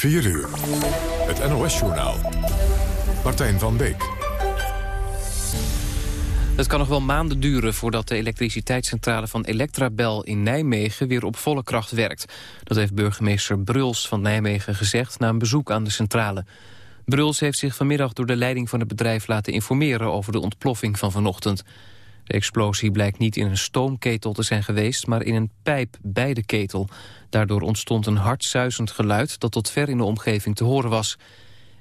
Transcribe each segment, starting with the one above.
4 uur. Het NOS-journaal. Martijn van Beek. Het kan nog wel maanden duren voordat de elektriciteitscentrale van Electrabel in Nijmegen weer op volle kracht werkt. Dat heeft burgemeester Bruls van Nijmegen gezegd na een bezoek aan de centrale. Bruls heeft zich vanmiddag door de leiding van het bedrijf laten informeren over de ontploffing van vanochtend. De explosie blijkt niet in een stoomketel te zijn geweest, maar in een pijp bij de ketel. Daardoor ontstond een hardzuizend geluid dat tot ver in de omgeving te horen was.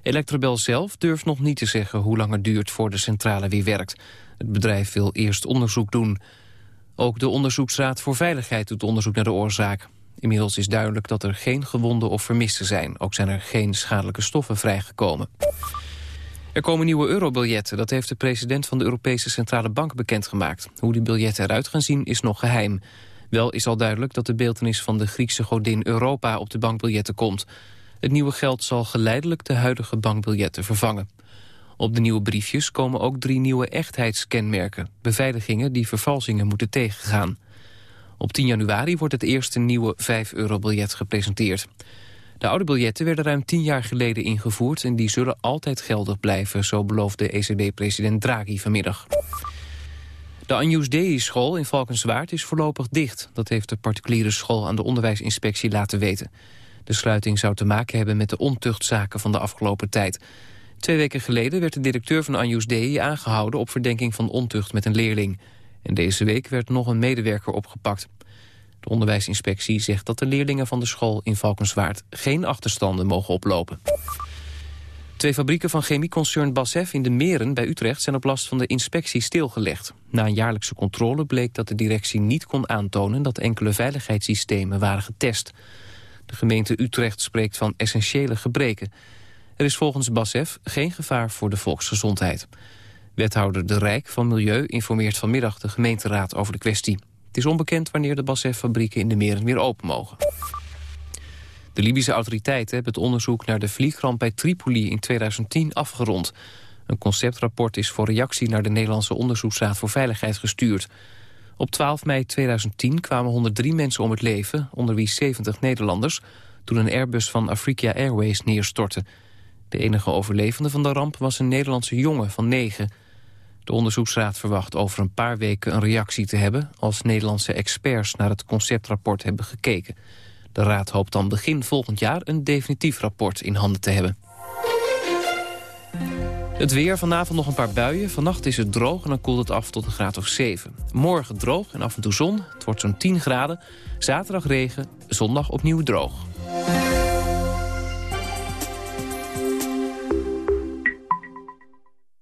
Electrabel zelf durft nog niet te zeggen hoe lang het duurt voor de centrale weer werkt. Het bedrijf wil eerst onderzoek doen. Ook de Onderzoeksraad voor Veiligheid doet onderzoek naar de oorzaak. Inmiddels is duidelijk dat er geen gewonden of vermisten zijn. Ook zijn er geen schadelijke stoffen vrijgekomen. Er komen nieuwe eurobiljetten, dat heeft de president van de Europese Centrale Bank bekendgemaakt. Hoe die biljetten eruit gaan zien is nog geheim. Wel is al duidelijk dat de beeltenis van de Griekse godin Europa op de bankbiljetten komt. Het nieuwe geld zal geleidelijk de huidige bankbiljetten vervangen. Op de nieuwe briefjes komen ook drie nieuwe echtheidskenmerken... beveiligingen die vervalsingen moeten tegengaan. Op 10 januari wordt het eerste nieuwe 5-euro-biljet gepresenteerd. De oude biljetten werden ruim tien jaar geleden ingevoerd... en die zullen altijd geldig blijven, zo beloofde ECB-president Draghi vanmiddag. De Anjus Dei-school in Valkenswaard is voorlopig dicht. Dat heeft de particuliere school aan de onderwijsinspectie laten weten. De sluiting zou te maken hebben met de ontuchtzaken van de afgelopen tijd. Twee weken geleden werd de directeur van Anjus Dei aangehouden... op verdenking van ontucht met een leerling. En deze week werd nog een medewerker opgepakt. De onderwijsinspectie zegt dat de leerlingen van de school in Valkenswaard... geen achterstanden mogen oplopen. Twee fabrieken van chemieconcern Basf in de Meren bij Utrecht... zijn op last van de inspectie stilgelegd. Na een jaarlijkse controle bleek dat de directie niet kon aantonen... dat enkele veiligheidssystemen waren getest. De gemeente Utrecht spreekt van essentiële gebreken. Er is volgens Basf geen gevaar voor de volksgezondheid. Wethouder De Rijk van Milieu informeert vanmiddag de gemeenteraad over de kwestie. Het is onbekend wanneer de Basf-fabrieken in de meren weer open mogen. De Libische autoriteiten hebben het onderzoek naar de vliegramp bij Tripoli in 2010 afgerond. Een conceptrapport is voor reactie naar de Nederlandse Onderzoeksraad voor Veiligheid gestuurd. Op 12 mei 2010 kwamen 103 mensen om het leven, onder wie 70 Nederlanders, toen een Airbus van Afrika Airways neerstortte. De enige overlevende van de ramp was een Nederlandse jongen van 9. De onderzoeksraad verwacht over een paar weken een reactie te hebben... als Nederlandse experts naar het conceptrapport hebben gekeken. De raad hoopt dan begin volgend jaar een definitief rapport in handen te hebben. Het weer, vanavond nog een paar buien. Vannacht is het droog en dan koelt het af tot een graad of 7. Morgen droog en af en toe zon. Het wordt zo'n 10 graden. Zaterdag regen, zondag opnieuw droog.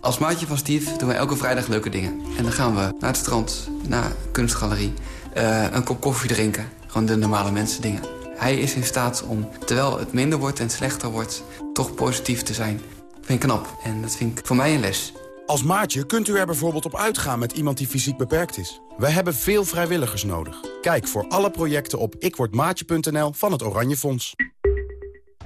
Als maatje van Steve doen we elke vrijdag leuke dingen. En dan gaan we naar het strand, naar kunstgalerie, uh, een kop koffie drinken. Gewoon de normale mensen dingen. Hij is in staat om, terwijl het minder wordt en slechter wordt... toch positief te zijn. Vind ik knap en dat vind ik voor mij een les. Als maatje kunt u er bijvoorbeeld op uitgaan met iemand die fysiek beperkt is. We hebben veel vrijwilligers nodig. Kijk voor alle projecten op ikwordmaatje.nl van het Oranje Fonds.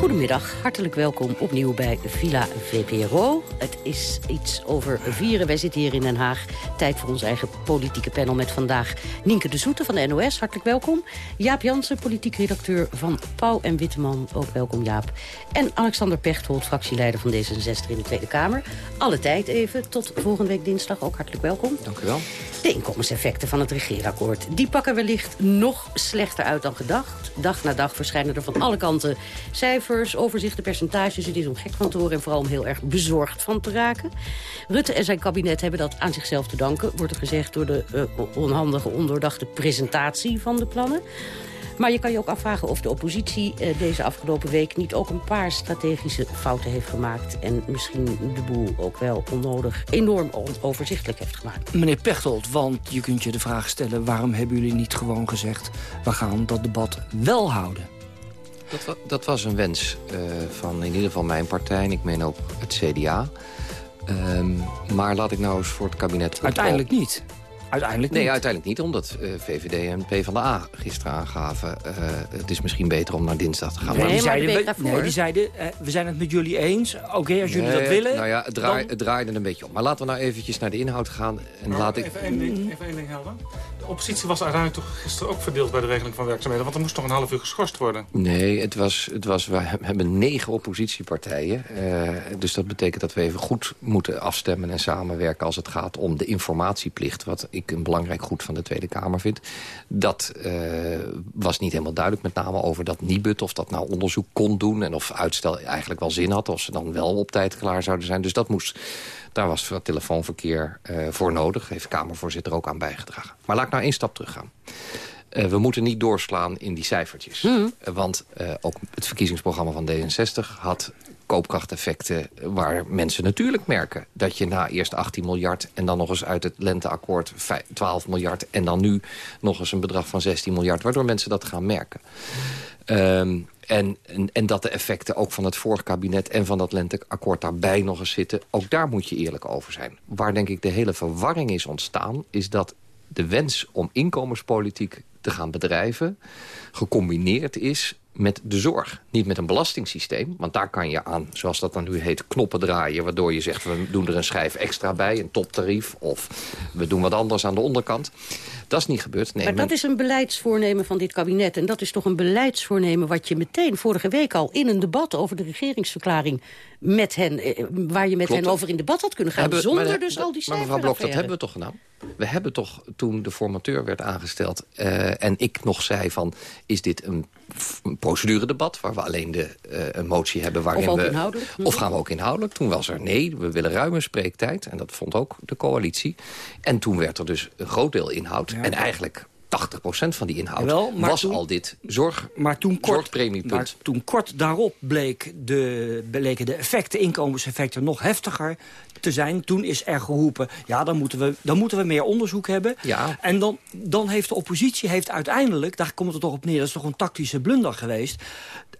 Goedemiddag, hartelijk welkom opnieuw bij Villa VPRO. Het is iets over vieren. Wij zitten hier in Den Haag. Tijd voor ons eigen politieke panel met vandaag Nienke de Zoete van de NOS. Hartelijk welkom. Jaap Jansen, politiek redacteur van Pauw en Witteman. Ook welkom Jaap. En Alexander Pechtold, fractieleider van D66 in de Tweede Kamer. Alle tijd even, tot volgende week dinsdag. Ook hartelijk welkom. Dank u wel. De inkomenseffecten van het regeerakkoord. Die pakken wellicht nog slechter uit dan gedacht. Dag na dag verschijnen er van alle kanten cijfers, overzichten, percentages. Het is om gek van te horen en vooral om heel erg bezorgd van te raken. Rutte en zijn kabinet hebben dat aan zichzelf te danken... wordt er gezegd door de uh, onhandige, ondoordachte presentatie van de plannen. Maar je kan je ook afvragen of de oppositie uh, deze afgelopen week... niet ook een paar strategische fouten heeft gemaakt... en misschien de boel ook wel onnodig enorm overzichtelijk heeft gemaakt. Meneer Pechtold, want je kunt je de vraag stellen... waarom hebben jullie niet gewoon gezegd... we gaan dat debat wel houden? Dat, dat was een wens uh, van in ieder geval mijn partij... en ik meen ook het CDA... Um, maar laat ik nou eens voor het kabinet... Uiteindelijk niet. Uiteindelijk nee, uiteindelijk niet, omdat uh, VVD en PvdA gisteren aangaven... Uh, het is misschien beter om naar dinsdag te gaan. Nee, die zeiden, we, nee, die zeiden uh, we zijn het met jullie eens. Oké, okay, als jullie nee, dat willen... Nou ja, het, draai, dan... het draaide een beetje om. Maar laten we nou eventjes naar de inhoud gaan. En maar laat even, ik... één ding, even één ding helder. De oppositie was uiteindelijk toch gisteren ook verdeeld bij de regeling van werkzaamheden. Want er moest toch een half uur geschorst worden? Nee, het was, het was, we hebben negen oppositiepartijen. dus dat betekent dat we even goed moeten afstemmen en samenwerken... als het gaat om de informatieplicht. Wat ik een belangrijk goed van de Tweede Kamer vindt. Dat uh, was niet helemaal duidelijk, met name over dat Nibud... of dat nou onderzoek kon doen en of uitstel eigenlijk wel zin had... of ze dan wel op tijd klaar zouden zijn. Dus dat moest, daar was wat telefoonverkeer uh, voor nodig. Heeft Kamervoorzitter ook aan bijgedragen. Maar laat ik nou één stap teruggaan. Uh, we moeten niet doorslaan in die cijfertjes. Mm. Uh, want ook het verkiezingsprogramma van D66 had koopkrachteffecten... waar mensen natuurlijk merken dat je na eerst 18 miljard... en dan nog eens uit het lenteakkoord 12 miljard... en dan nu nog eens een bedrag van 16 miljard... waardoor mensen dat gaan merken. Um, en, en, en, dat de effecten ook van het vorige kabinet en van dat lenteakkoord daarbij nog eens zitten. Ook daar moet je eerlijk over zijn. Waar denk ik de hele verwarring is ontstaan... is dat de wens om inkomenspolitiek te gaan bedrijven... gecombineerd is met de zorg. Niet met een belastingssysteem, want daar kan je aan, zoals dat dan nu heet, knoppen draaien... waardoor je zegt, we doen er een schijf extra bij, een toptarief... of we doen wat anders aan de onderkant. Dat is niet gebeurd. Nee, maar dat is een beleidsvoornemen van dit kabinet. En dat is toch een beleidsvoornemen wat je meteen vorige week al... in een debat over de regeringsverklaring met hen... Eh, waar je met Klopt. hen over in debat had kunnen gaan... Hebben, zonder maar, dus al die Maar mevrouw Blok, dat hebben we toch gedaan? We hebben toch, toen de formateur werd aangesteld... Uh, en ik nog zei van, is dit een, een proceduredebat... waar we alleen de, uh, een motie hebben waarin of we... Inhoudelijk? Of gaan we ook inhoudelijk? Toen was er nee, we willen ruime spreektijd. En dat vond ook de coalitie. En toen werd er dus een groot deel inhoud. Ja, en eigenlijk 80% van die inhoud Jawel, was toen, al dit zorg, maar toen kort, zorgpremiepunt. Maar toen kort daarop bleek de, bleken de effecten, inkomenseffecten nog heftiger te zijn. Toen is er geroepen, ja, dan moeten we, dan moeten we meer onderzoek hebben. Ja. En dan, dan heeft de oppositie heeft uiteindelijk, daar komt het toch op neer... dat is toch een tactische blunder geweest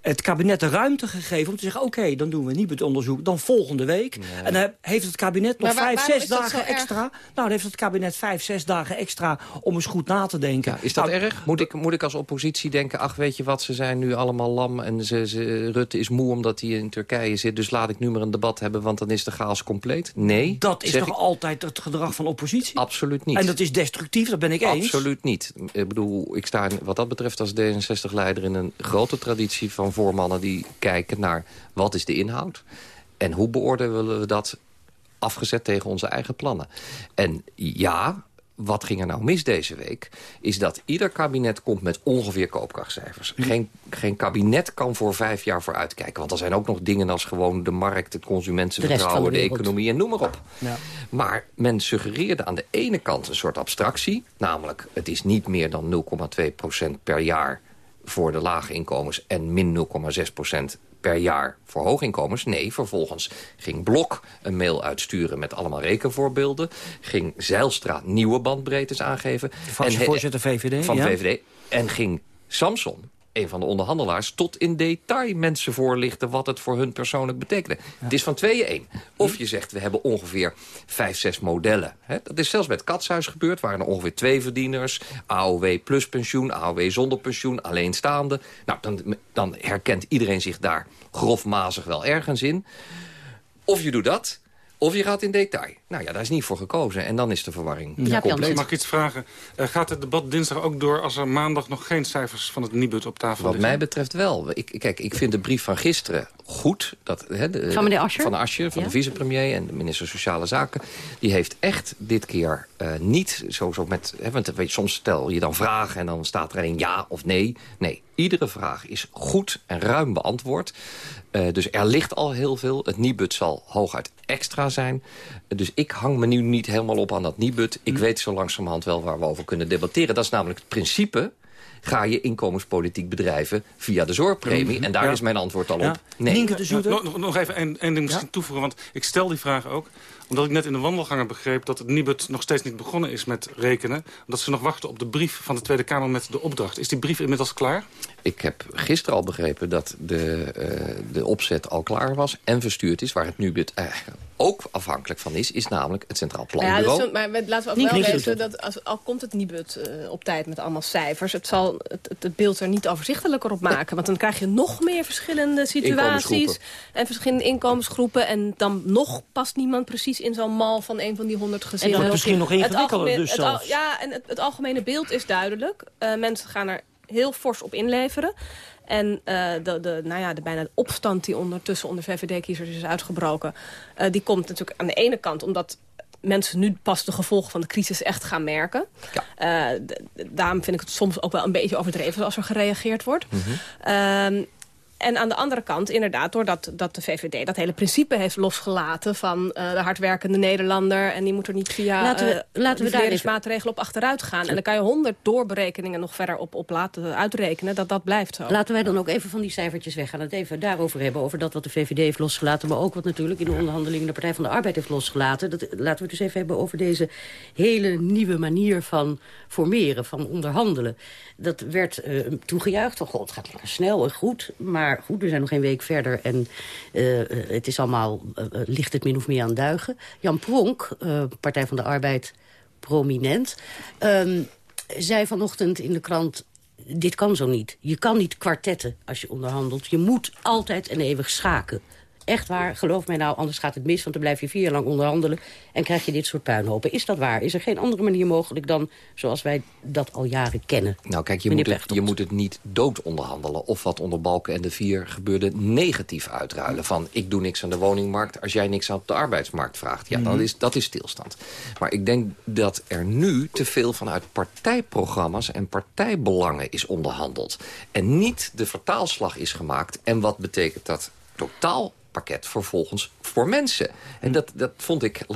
het kabinet de ruimte gegeven om te zeggen... oké, okay, dan doen we niet het onderzoek, dan volgende week. Nee. En dan heeft het kabinet nog waar, vijf, zes dagen extra... Nou, dan heeft het kabinet vijf, zes dagen extra om eens goed na te denken. Ja, is dat nou, erg? Moet ik, moet ik als oppositie denken... ach, weet je wat, ze zijn nu allemaal lam... en ze, ze, Rutte is moe omdat hij in Turkije zit... dus laat ik nu maar een debat hebben, want dan is de chaos compleet? Nee. Dat is toch ik... altijd het gedrag van oppositie? Absoluut niet. En dat is destructief, dat ben ik eens. Absoluut niet. Ik bedoel, ik sta wat dat betreft als D66-leider... in een grote traditie van voormannen die kijken naar wat is de inhoud... en hoe beoordelen we dat afgezet tegen onze eigen plannen. En ja, wat ging er nou mis deze week? Is dat ieder kabinet komt met ongeveer koopkrachtcijfers. Geen, geen kabinet kan voor vijf jaar vooruitkijken. Want er zijn ook nog dingen als gewoon de markt, het consumentenvertrouwen, de, de, economie en noem maar op. Ja. Maar men suggereerde aan de ene kant een soort abstractie. Namelijk, het is niet meer dan 0,2% per jaar voor de lage inkomens en min 0,6 per jaar voor hooginkomens. Nee, vervolgens ging Blok een mail uitsturen met allemaal rekenvoorbeelden. Ging Zeilstra nieuwe bandbreedtes aangeven. Van en voorzitter VVD. Van ja? VVD. En ging Samson een van de onderhandelaars... tot in detail mensen voorlichten wat het voor hun persoonlijk betekende. Het is van tweeën één. Of je zegt, we hebben ongeveer vijf, zes modellen. Hè? Dat is zelfs bij het Katshuis gebeurd. waren er ongeveer twee verdieners. AOW plus pensioen, AOW zonder pensioen, alleenstaande. Nou, dan, dan herkent iedereen zich daar grofmazig wel ergens in. Of je doet dat, of je gaat in detail. Nou ja, daar is niet voor gekozen. En dan is de verwarring ja, compleet. Mag ik iets vragen? Uh, gaat het debat dinsdag ook door als er maandag nog geen cijfers van het Nibud op tafel Wat mij betreft wel. Ik, kijk, ik vind de brief van gisteren goed. Dat, hè, de, van meneer Ascher? Van Ascher, van de vicepremier en de minister Sociale Zaken. Die heeft echt dit keer uh, niet zo, zo met... Hè, want weet, soms stel je dan vragen en dan staat er een ja of nee. Nee, iedere vraag is goed en ruim beantwoord. Uh, dus er ligt al heel veel. Het Nibud zal hooguit extra zijn. Uh, dus ik hang me nu niet helemaal op aan dat Nibud. Ik hm. weet zo langzamerhand wel waar we over kunnen debatteren. Dat is namelijk het principe ga je inkomenspolitiek bedrijven via de zorgpremie. Hm. En daar is mijn antwoord al op. Nee. nog, nog, even één ding misschien toevoegen, want ik stel die vraag ook omdat ik net in de wandelgangen begreep dat het Nibud nog steeds niet begonnen is met rekenen. Dat ze nog wachten op de brief van de Tweede Kamer met de opdracht. Is die brief inmiddels klaar? Ik heb gisteren al begrepen dat de, uh, de opzet al klaar was en verstuurd is. Waar het Nibud eigenlijk ook afhankelijk van is, is namelijk het Centraal Planbureau. Ja, dus, maar laten we ook wel weten dat als, al komt het Nibud uh, op tijd met allemaal cijfers... het zal het, het, beeld er niet overzichtelijker op maken. Want dan krijg je nog meer verschillende situaties en verschillende inkomensgroepen. En dan nog past niemand precies in zo'n mal van een van die honderd gezinnen. En dat misschien nog ingewikkelder dus het, Ja, en het, het, algemene beeld is duidelijk. Uh, mensen gaan er heel fors op inleveren. En uh, de, de, nou ja, de bijna de opstand die ondertussen onder VVD-kiezers is uitgebroken... Uh, die komt natuurlijk aan de ene kant omdat mensen nu pas de gevolgen van de crisis echt gaan merken. Ja. Uh, daarom vind ik het soms ook wel een beetje overdreven als er gereageerd wordt. Mm -hmm. En aan de andere kant, inderdaad, doordat dat de VVD dat hele principe heeft losgelaten van uh, de hardwerkende Nederlander. En die moet er niet via laten we, uh, laten we daar maatregelen op achteruit gaan. En dan kan je honderd doorberekeningen nog verder op, op laten uitrekenen. Dat dat blijft zo. Laten wij dan ook even van die cijfertjes weggaan. Het even daarover hebben. Over dat wat de VVD heeft losgelaten. Maar ook wat natuurlijk in de onderhandelingen de Partij van de Arbeid heeft losgelaten. Dat, laten we het dus even hebben over deze hele nieuwe manier van formeren. Van onderhandelen. Dat werd uh, toegejuicht. Van, god, het gaat lekker snel en goed. Maar maar goed, we zijn nog geen week verder en uh, het is allemaal, uh, ligt het min of meer aan duigen. Jan Pronk, Partij van de Arbeid, prominent, um, zei vanochtend in de krant... Dit kan zo niet. Je kan niet kwartetten als je onderhandelt. Je moet altijd en eeuwig schaken. Echt waar, geloof mij nou, anders gaat het mis... want dan blijf je vier jaar lang onderhandelen en krijg je dit soort puinhopen. Is dat waar? Is er geen andere manier mogelijk dan zoals wij dat al jaren kennen? Nou kijk, je, moet het, je moet het niet dood onderhandelen... of wat onder Balken en de Vier gebeurde negatief uitruilen. Van, ik doe niks aan de woningmarkt als jij niks aan de arbeidsmarkt vraagt. Ja, dat, mhm. is, dat is stilstand. Maar ik denk dat er nu te veel vanuit partijprogramma's... en partijbelangen is onderhandeld. En niet de vertaalslag is gemaakt. En wat betekent dat totaal pakket vervolgens voor mensen. En dat, dat vond ik...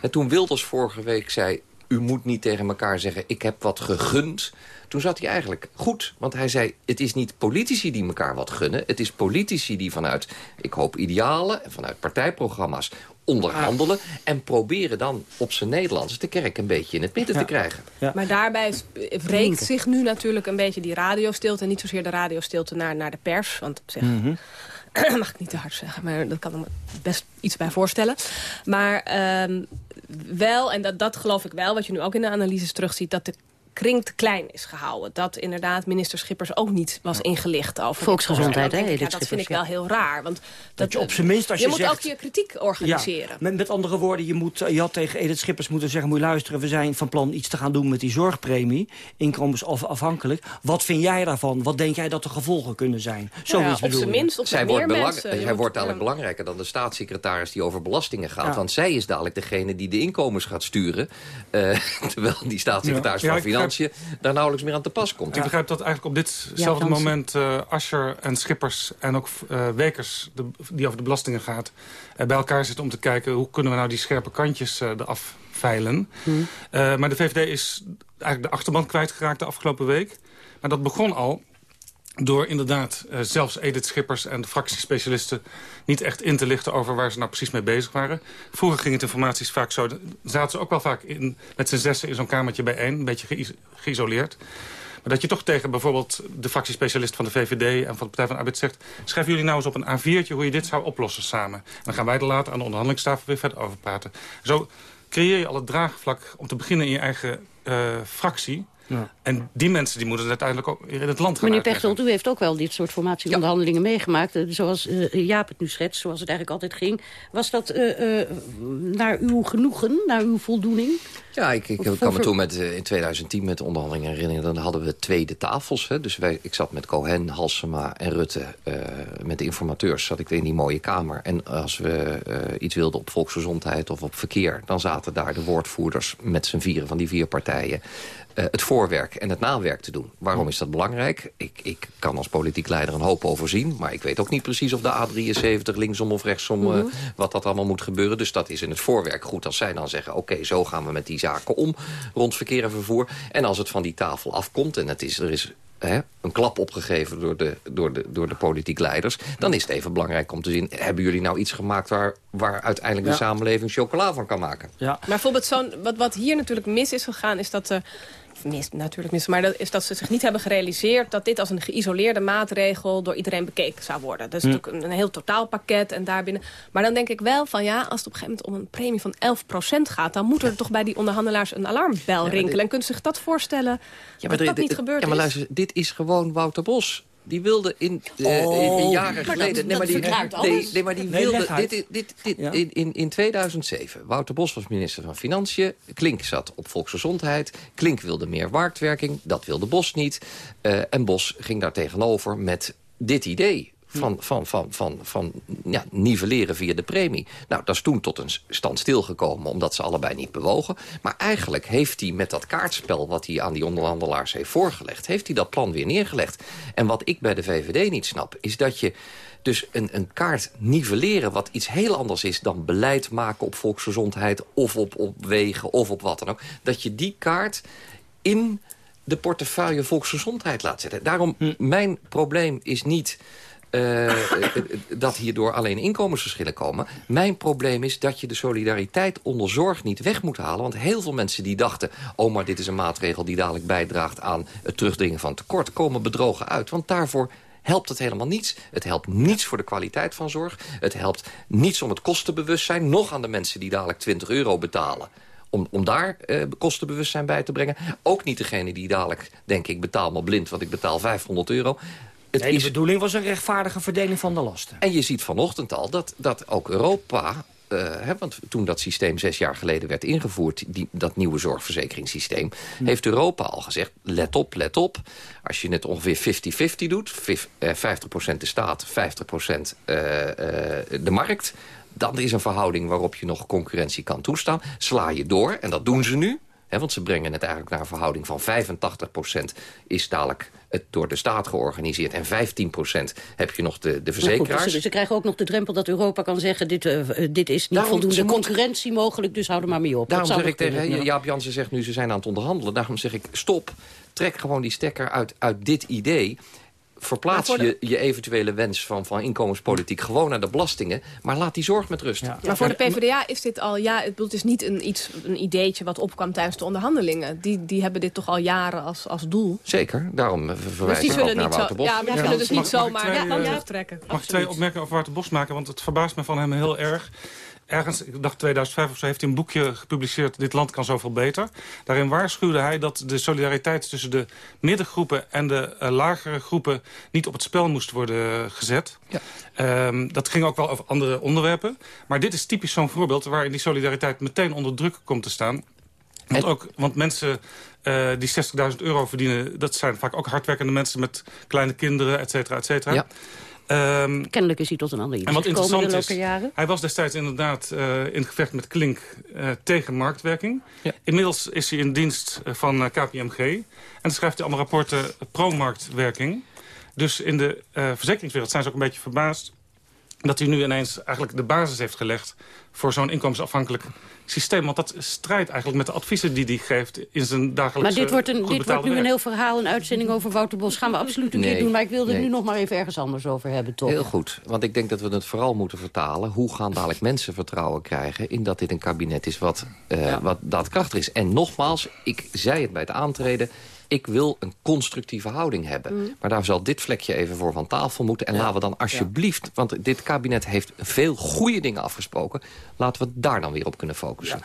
En toen Wilders vorige week zei... u moet niet tegen elkaar zeggen, ik heb wat gegund... Toen zat hij eigenlijk goed. Want hij zei, het is niet politici die elkaar wat gunnen. Het is politici die vanuit, ik hoop, idealen... en vanuit partijprogramma's onderhandelen... en proberen dan op zijn Nederlands de kerk een beetje in het midden te krijgen. Ja. Maar daarbij wreekt zich nu natuurlijk een beetje die radiostilte... en niet zozeer de radiostilte naar, naar de pers. Want op zich... Mm mag ik niet te hard zeggen, maar dat kan ik me best iets bij voorstellen. Maar um, wel, en dat, dat geloof ik wel, wat je nu ook in de analyses terugziet... dat de kring te klein is gehouden. Dat inderdaad minister Schippers ook niet was ingelicht over... Volksgezondheid, hè? Ja, dat vind ik wel heel raar. Want dat, je op zijn minst als je, je moet ook je kritiek organiseren. Ja, met, met andere woorden, je, moet, je had tegen Edith Schippers moeten zeggen... moet je luisteren, we zijn van plan iets te gaan doen met die zorgpremie. Inkomensafhankelijk. Wat vind jij daarvan? Wat denk jij dat de gevolgen kunnen zijn? Zo ja, op zijn minst, op zij wordt, belang, mensen, zij wordt dadelijk belangrijker dan de staatssecretaris... die over belastingen gaat. Want zij is dadelijk degene die de inkomens gaat sturen. Uh, terwijl die staatssecretaris van Financiën... daarna nauwelijks meer aan te pas komt. Ik begrijp dat eigenlijk op ditzelfde moment uh, Ascher en Schippers en ook uh, Wekers, de, die over de belastingen gaat, uh, bij elkaar zitten om te kijken hoe kunnen we nou die scherpe kantjes eraf veilen. Hmm. maar de VVD is eigenlijk de achterban kwijtgeraakt de afgelopen week. Maar dat begon al door inderdaad uh, zelfs Edith Schippers en de fractiespecialisten... niet echt in te lichten over waar ze nou precies mee bezig waren. Vroeger ging het informaties vaak zo... zaten ze ook wel vaak in, met z'n zessen in zo'n kamertje bijeen, een beetje ge geïsoleerd. Maar dat je toch tegen bijvoorbeeld de fractiespecialist van de VVD... en van de Partij van de Arbeid zegt... schrijf jullie nou eens op een A4'tje hoe je dit zou oplossen samen. dan gaan wij er later aan de onderhandelingstafel weer verder over praten. Zo creëer je al het draagvlak om te beginnen in je eigen uh, fractie... Ja. En die mensen die moeten uiteindelijk ook in het land gaan Meneer Pechtold, u heeft ook wel dit soort formatieonderhandelingen ja. meegemaakt. Eh, zoals uh, Jaap het nu schetst, zoals het eigenlijk altijd ging. Was dat uh, uh, naar uw genoegen, naar uw voldoening? Ja, ik, ik kan me toen met, in 2010 met de onderhandelingen herinneren. Dan hadden we tweede tafels. Hè. Dus wij, ik zat met Cohen, Halsema en Rutte. met de informateurs zat ik in die mooie kamer. En als we iets wilden op volksgezondheid of op verkeer... dan zaten daar de woordvoerders met z'n vieren van die vier partijen... Uh, het voorwerk en het nawerk te doen. Waarom is dat belangrijk? Ik, ik kan als politiek leider een hoop overzien... maar ik weet ook niet precies of de A73 linksom of rechtsom... Mm -hmm. uh, wat dat allemaal moet gebeuren. Dus dat is in het voorwerk goed als zij dan zeggen... oké, zo gaan we met die zaken om, rond verkeer en vervoer. En als het van die tafel afkomt en het is, er is Hè, een klap opgegeven door de, door, de, door de politiek leiders... dan is het even belangrijk om te zien... hebben jullie nou iets gemaakt waar, waar uiteindelijk de samenleving chocola van kan maken? Ja. Maar bijvoorbeeld zo'n wat, wat hier natuurlijk mis is gegaan... is dat... Uh, mis, natuurlijk mis, maar dat is dat ze zich niet hebben gerealiseerd... dat dit als een geïsoleerde maatregel door iedereen bekeken zou worden. Dat is natuurlijk een, een, heel totaalpakket en daarbinnen... Maar dan denk ik wel van ja, als het op een gegeven moment om een premie van 11% gaat... dan moet er toch bij die onderhandelaars een alarmbel rinkelen. En kunt u zich dat voorstellen ja, maar dat dat niet gebeurt? Ja, maar luister, dit is gewoon Wouter Bos. Die wilde in, uh, oh, in, jaren geleden... nee, maar die, nee, nee, maar die wilde... Dit, dit, dit, ja. in, in, in 2007, Wouter Bos was minister van Financiën. Klink zat op volksgezondheid. Klink wilde meer marktwerking. Dat wilde Bos niet. Uh, en Bos ging daar tegenover met dit idee van, van, van, van, van ja, nivelleren via de premie. Nou, dat is toen tot een standstil gekomen, omdat ze allebei niet bewogen. Maar eigenlijk heeft hij met dat kaartspel wat hij aan die onderhandelaars heeft voorgelegd... heeft hij dat plan weer neergelegd. En wat ik bij de VVD niet snap, is dat je dus een, een kaart nivelleren wat iets heel anders is... dan beleid maken op volksgezondheid of op, op wegen of op wat dan ook... dat je die kaart in de portefeuille volksgezondheid laat zetten. Daarom, hm. mijn probleem is niet uh, dat hierdoor alleen inkomensverschillen komen. Mijn probleem is dat je de solidariteit onder zorg niet weg moet halen. Want heel veel mensen die dachten... oh, maar dit is een maatregel die dadelijk bijdraagt aan het terugdringen van tekort... komen bedrogen uit, want daarvoor helpt het helemaal niets. Het helpt niets voor de kwaliteit van zorg. Het helpt niets om het kostenbewustzijn. Nog aan de mensen die dadelijk 20 euro betalen om, om daar uh, kostenbewustzijn bij te brengen. Ook niet degene die dadelijk, denk ik, betaal maar blind... want ik betaal 500 euro. Het de bedoeling was een rechtvaardige verdeling van de lasten. En je ziet vanochtend al dat, dat ook Europa... Uh, hè, want toen dat systeem zes jaar geleden werd ingevoerd... Die, dat nieuwe zorgverzekeringssysteem... Hm. heeft Europa al gezegd, let op, let op. Als je het ongeveer 50-50 doet... 50% eh, de staat, 50% uh, de markt... dan is een verhouding waarop je nog concurrentie kan toestaan. Sla je door, en dat doen ze nu... Hè, want ze brengen het eigenlijk naar een verhouding van 85% is dadelijk het door de staat georganiseerd. En 15% heb je nog de, de verzekeraars. Goed, dus ze krijgen ook nog de drempel dat Europa kan zeggen... dit, uh, dit is niet daarom, voldoende concurrentie mogelijk, dus hou er maar mee op. Daarom zeg ik tegen ja. Jaap Jansen zegt nu ze zijn aan het onderhandelen. Daarom zeg ik stop, trek gewoon die stekker uit, uit dit idee verplaats je je eventuele wens van, van inkomenspolitiek gewoon naar de belastingen. Maar laat die zorg met rust. Maar voor de PvdA is dit al, ja, het is niet een, iets, een ideetje wat opkwam tijdens de onderhandelingen. Die, die hebben dit toch al jaren als, als doel. Zeker, daarom verwijs dus ik ook naar Wouter Bos. Ja, wij zullen dus niet zomaar ja, terugtrekken. Mag ik twee opmerkingen over Wouter Bos maken? Want het verbaast me van hem heel erg ergens, ik dacht 2005 of zo, heeft hij een boekje gepubliceerd... Dit land kan zoveel beter. Daarin waarschuwde hij dat de solidariteit tussen de middengroepen... en de uh, lagere groepen niet op het spel moest worden gezet. Ja. Um, dat ging ook wel over andere onderwerpen. Maar dit is typisch zo'n voorbeeld... waarin die solidariteit meteen onder druk komt te staan. Want, ook, want mensen uh, die 60.000 euro verdienen... dat zijn vaak ook hardwerkende mensen met kleine kinderen, et cetera, et cetera. Ja. Um, Kennelijk is hij tot een ander iets en wat interessant is, jaren. Hij was destijds inderdaad uh, in gevecht met Klink uh, tegen marktwerking. Ja. Inmiddels is hij in dienst eh, van KPMG. En dan schrijft hij allemaal rapporten pro-marktwerking. Dus in de verzekeringswereld zijn ze ook een beetje verbaasd... dat hij nu ineens eigenlijk de basis heeft gelegd... voor zo'n inkomensafhankelijk systeem. Want dat strijdt eigenlijk met de adviezen die hij geeft in zijn dagelijkse Maar dit wordt, een, dit wordt nu een heel verhaal, een uitzending over Wouter Bos. Gaan we absoluut een keer doen, maar ik wilde het nu nog maar even ergens anders over hebben, toch? Heel goed, want ik denk dat we het vooral moeten vertalen. Hoe gaan dadelijk mensen vertrouwen krijgen in dat dit een kabinet is wat, uh, wat daadkrachtig is? En nogmaals, ik zei het bij het aantreden Ik wil een constructieve houding hebben. Mm. Maar daar zal dit vlekje even voor van tafel moeten. En laten we dan alsjeblieft, want dit kabinet heeft veel goede dingen afgesproken. Laten we daar dan weer op kunnen focussen.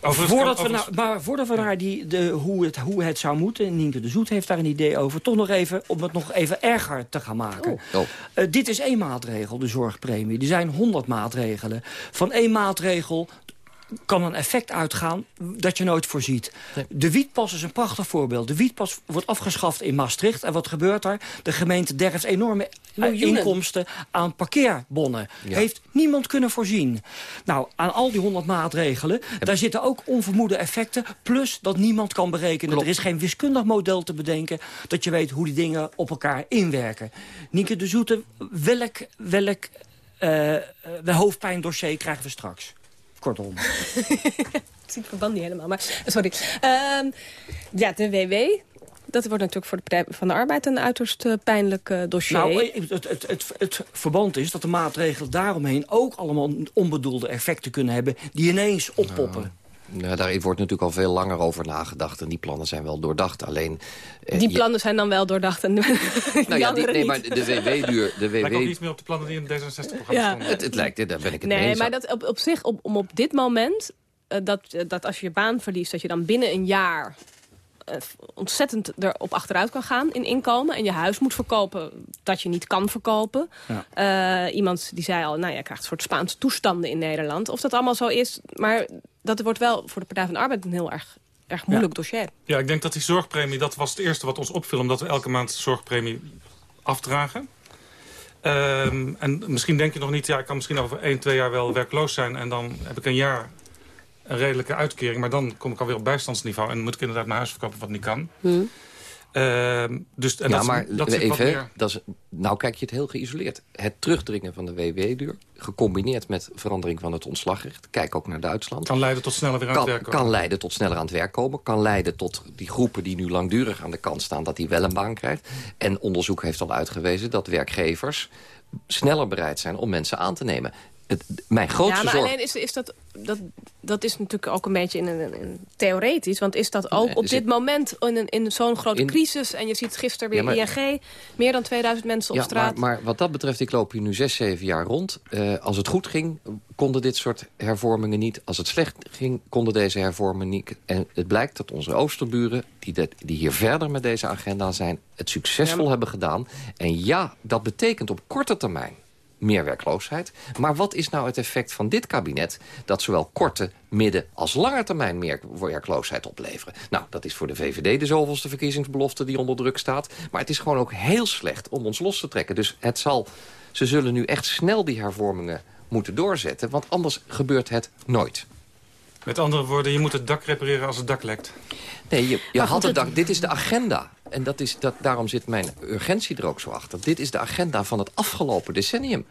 Voordat we, nou, maar voordat we naar die, de, hoe, het, hoe het zou moeten... Nienke de Zoet heeft daar een idee over... toch nog even, om het nog even erger te gaan maken. Oh. Uh, dit is één maatregel, de zorgpremie. Er zijn honderd maatregelen. Van één maatregel kan een effect uitgaan dat je nooit voorziet. De wietpas is een prachtig voorbeeld. De wietpas wordt afgeschaft in Maastricht. En wat gebeurt er? De gemeente derft enorme Miljoenen. inkomsten aan parkeerbonnen. Ja. Heeft niemand kunnen voorzien. Nou, aan al die honderd maatregelen... daar zitten ook onvermoede effecten... plus dat niemand kan berekenen. Klopt. Er is geen wiskundig model te bedenken... dat je weet hoe die dingen op elkaar inwerken. Nienke de Zoete, welk, welk eh, eh, hoofdpijndossier krijgen we straks? Kortom. Ik zie het verband niet helemaal, maar sorry. Ehm, ja, de WW. Dat wordt natuurlijk voor de Partij van de Arbeid een uiterst eh, pijnlijk eh, dossier. Nou, het, het, het, het, het verband is dat de maatregelen daaromheen... ook allemaal onbedoelde effecten kunnen hebben... die ineens oppoppen. Nou, daar wordt natuurlijk al veel langer over nagedacht. En die plannen zijn wel doordacht. Alleen, eh, die je- plannen zijn dan wel doordacht. En nou ja, die, nee, niet. maar de WW-duur... De Lijkt ook WW, niet meer op de plannen die in het D66-programma Ja. stonden. het, het lijkt, daar ben ik het mee Nee, eens. maar dat op, op zich, op, om op dit moment... eh, dat, eh, dat als je je baan verliest, dat je dan binnen een jaar... ontzettend erop achteruit kan gaan in inkomen... en je huis moet verkopen dat je niet kan verkopen. Eh, iemand die zei al, nou, je krijgt een soort Spaanse toestanden in Nederland. Of dat allemaal zo is, maar dat wordt wel voor de Partij van de Arbeid... een heel erg, erg moeilijk dossier. Ja, ik denk dat die zorgpremie, dat was het eerste wat ons opviel... omdat we elke maand zorgpremie afdragen. Ehm, en misschien denk je nog niet, ja, ik kan misschien over 1, 2 jaar wel werkloos zijn... en dan heb ik een jaar een redelijke uitkering... maar dan kom ik alweer op bijstandsniveau... en moet ik inderdaad mijn huis verkopen wat niet kan. Ehm, dus, en ja, dat, maar dat even, meer... dat is, nou kijk je het heel geïsoleerd. Het terugdringen van de WW-duur, gecombineerd met verandering van het ontslagrecht... kijk ook naar Duitsland. kan leiden tot sneller weer aan het werk komen. kan leiden tot sneller aan het werk komen. Kan leiden tot die groepen die nu langdurig aan de kant staan... dat die wel een baan krijgt. En onderzoek heeft al uitgewezen dat werkgevers sneller bereid zijn om mensen aan te nemen. Het, mijn grootste ja, maar zorg... alleen is, is dat, dat, dat is natuurlijk ook een beetje in een, een theoretisch. Want is dat ook op dit moment in, een- in zo'n grote In- crisis... en je ziet gisteren weer Ja, maar- ING, meer dan 2000 mensen op Ja, straat. maar, maar wat dat betreft, ik loop hier nu zes, zeven jaar rond. Eh, als het goed ging, konden dit soort hervormingen niet. Als het slecht ging, konden deze hervormingen niet. En het blijkt dat onze oosterburen, die, die hier verder met deze agenda zijn... het succesvol hebben gedaan. En ja, dat betekent op korte termijn meer werkloosheid. Maar wat is nou het effect van dit kabinet... dat zowel korte, midden als lange termijn meer werkloosheid opleveren? Nou, dat is voor de VVD de zoveelste verkiezingsbelofte die onder druk staat. Maar het is gewoon ook heel slecht om ons los te trekken. Dus het zal, ze zullen nu echt snel die hervormingen moeten doorzetten... want anders gebeurt het nooit. Met andere woorden, je moet het dak repareren als het dak lekt. Nee, je, je had het- dak, dit is de agenda. En dat is, dat, daarom zit mijn urgentie er ook zo achter. Dit is de agenda van het afgelopen decennium.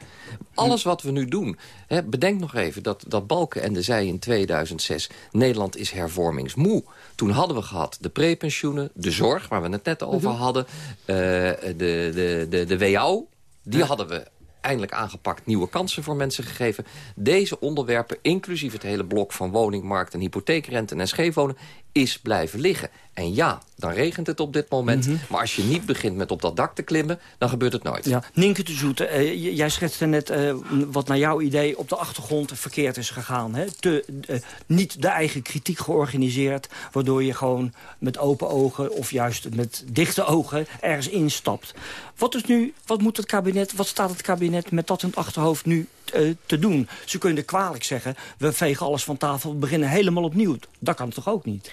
Alles wat we nu doen. Hè, bedenk nog even dat, dat Balken en de Zij in 2006... Nederland is hervormingsmoe. Toen hadden we gehad de prepensioenen, de zorg... waar we het net over hadden, eh, de, de, de, de WO. Die hadden we eindelijk aangepakt, nieuwe kansen voor mensen gegeven. Deze onderwerpen, inclusief het hele blok van woningmarkt... en hypotheekrente en scheefwonen, is blijven liggen. En ja, dan regent het op dit moment. Maar als je niet begint met op dat dak te klimmen... dan gebeurt het nooit. Ja, Nienke de Zoete, eh, jij schetste net eh, wat naar jouw idee op de achtergrond verkeerd is gegaan. Hè? Te, eh, niet de eigen kritiek georganiseerd, waardoor je gewoon met open ogen... of juist met dichte ogen ergens instapt. Wat, is nu, wat moet het kabinet, wat staat het kabinet met dat in het achterhoofd nu te doen? Ze kunnen kwalijk zeggen, we vegen alles van tafel, we beginnen helemaal opnieuw. Dat kan toch ook niet?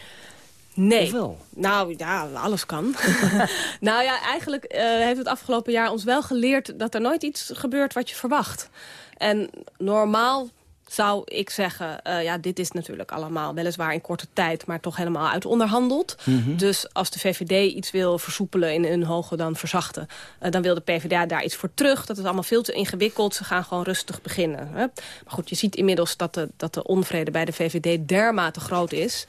Nee. Nou ja, alles kan. nou ja, eigenlijk eh, heeft het afgelopen jaar ons wel geleerd... dat er nooit iets gebeurt wat je verwacht. En normaal zou ik zeggen... eh, ja, dit is natuurlijk allemaal weliswaar in korte tijd... maar toch helemaal uit onderhandeld. Dus als de VVD iets wil versoepelen in hun hoge dan verzachten... eh, dan wil de PvdA daar iets voor terug. Dat is allemaal veel te ingewikkeld. Ze gaan gewoon rustig beginnen. Hè? Maar goed, je ziet inmiddels dat de, dat de onvrede bij de VVD dermate groot is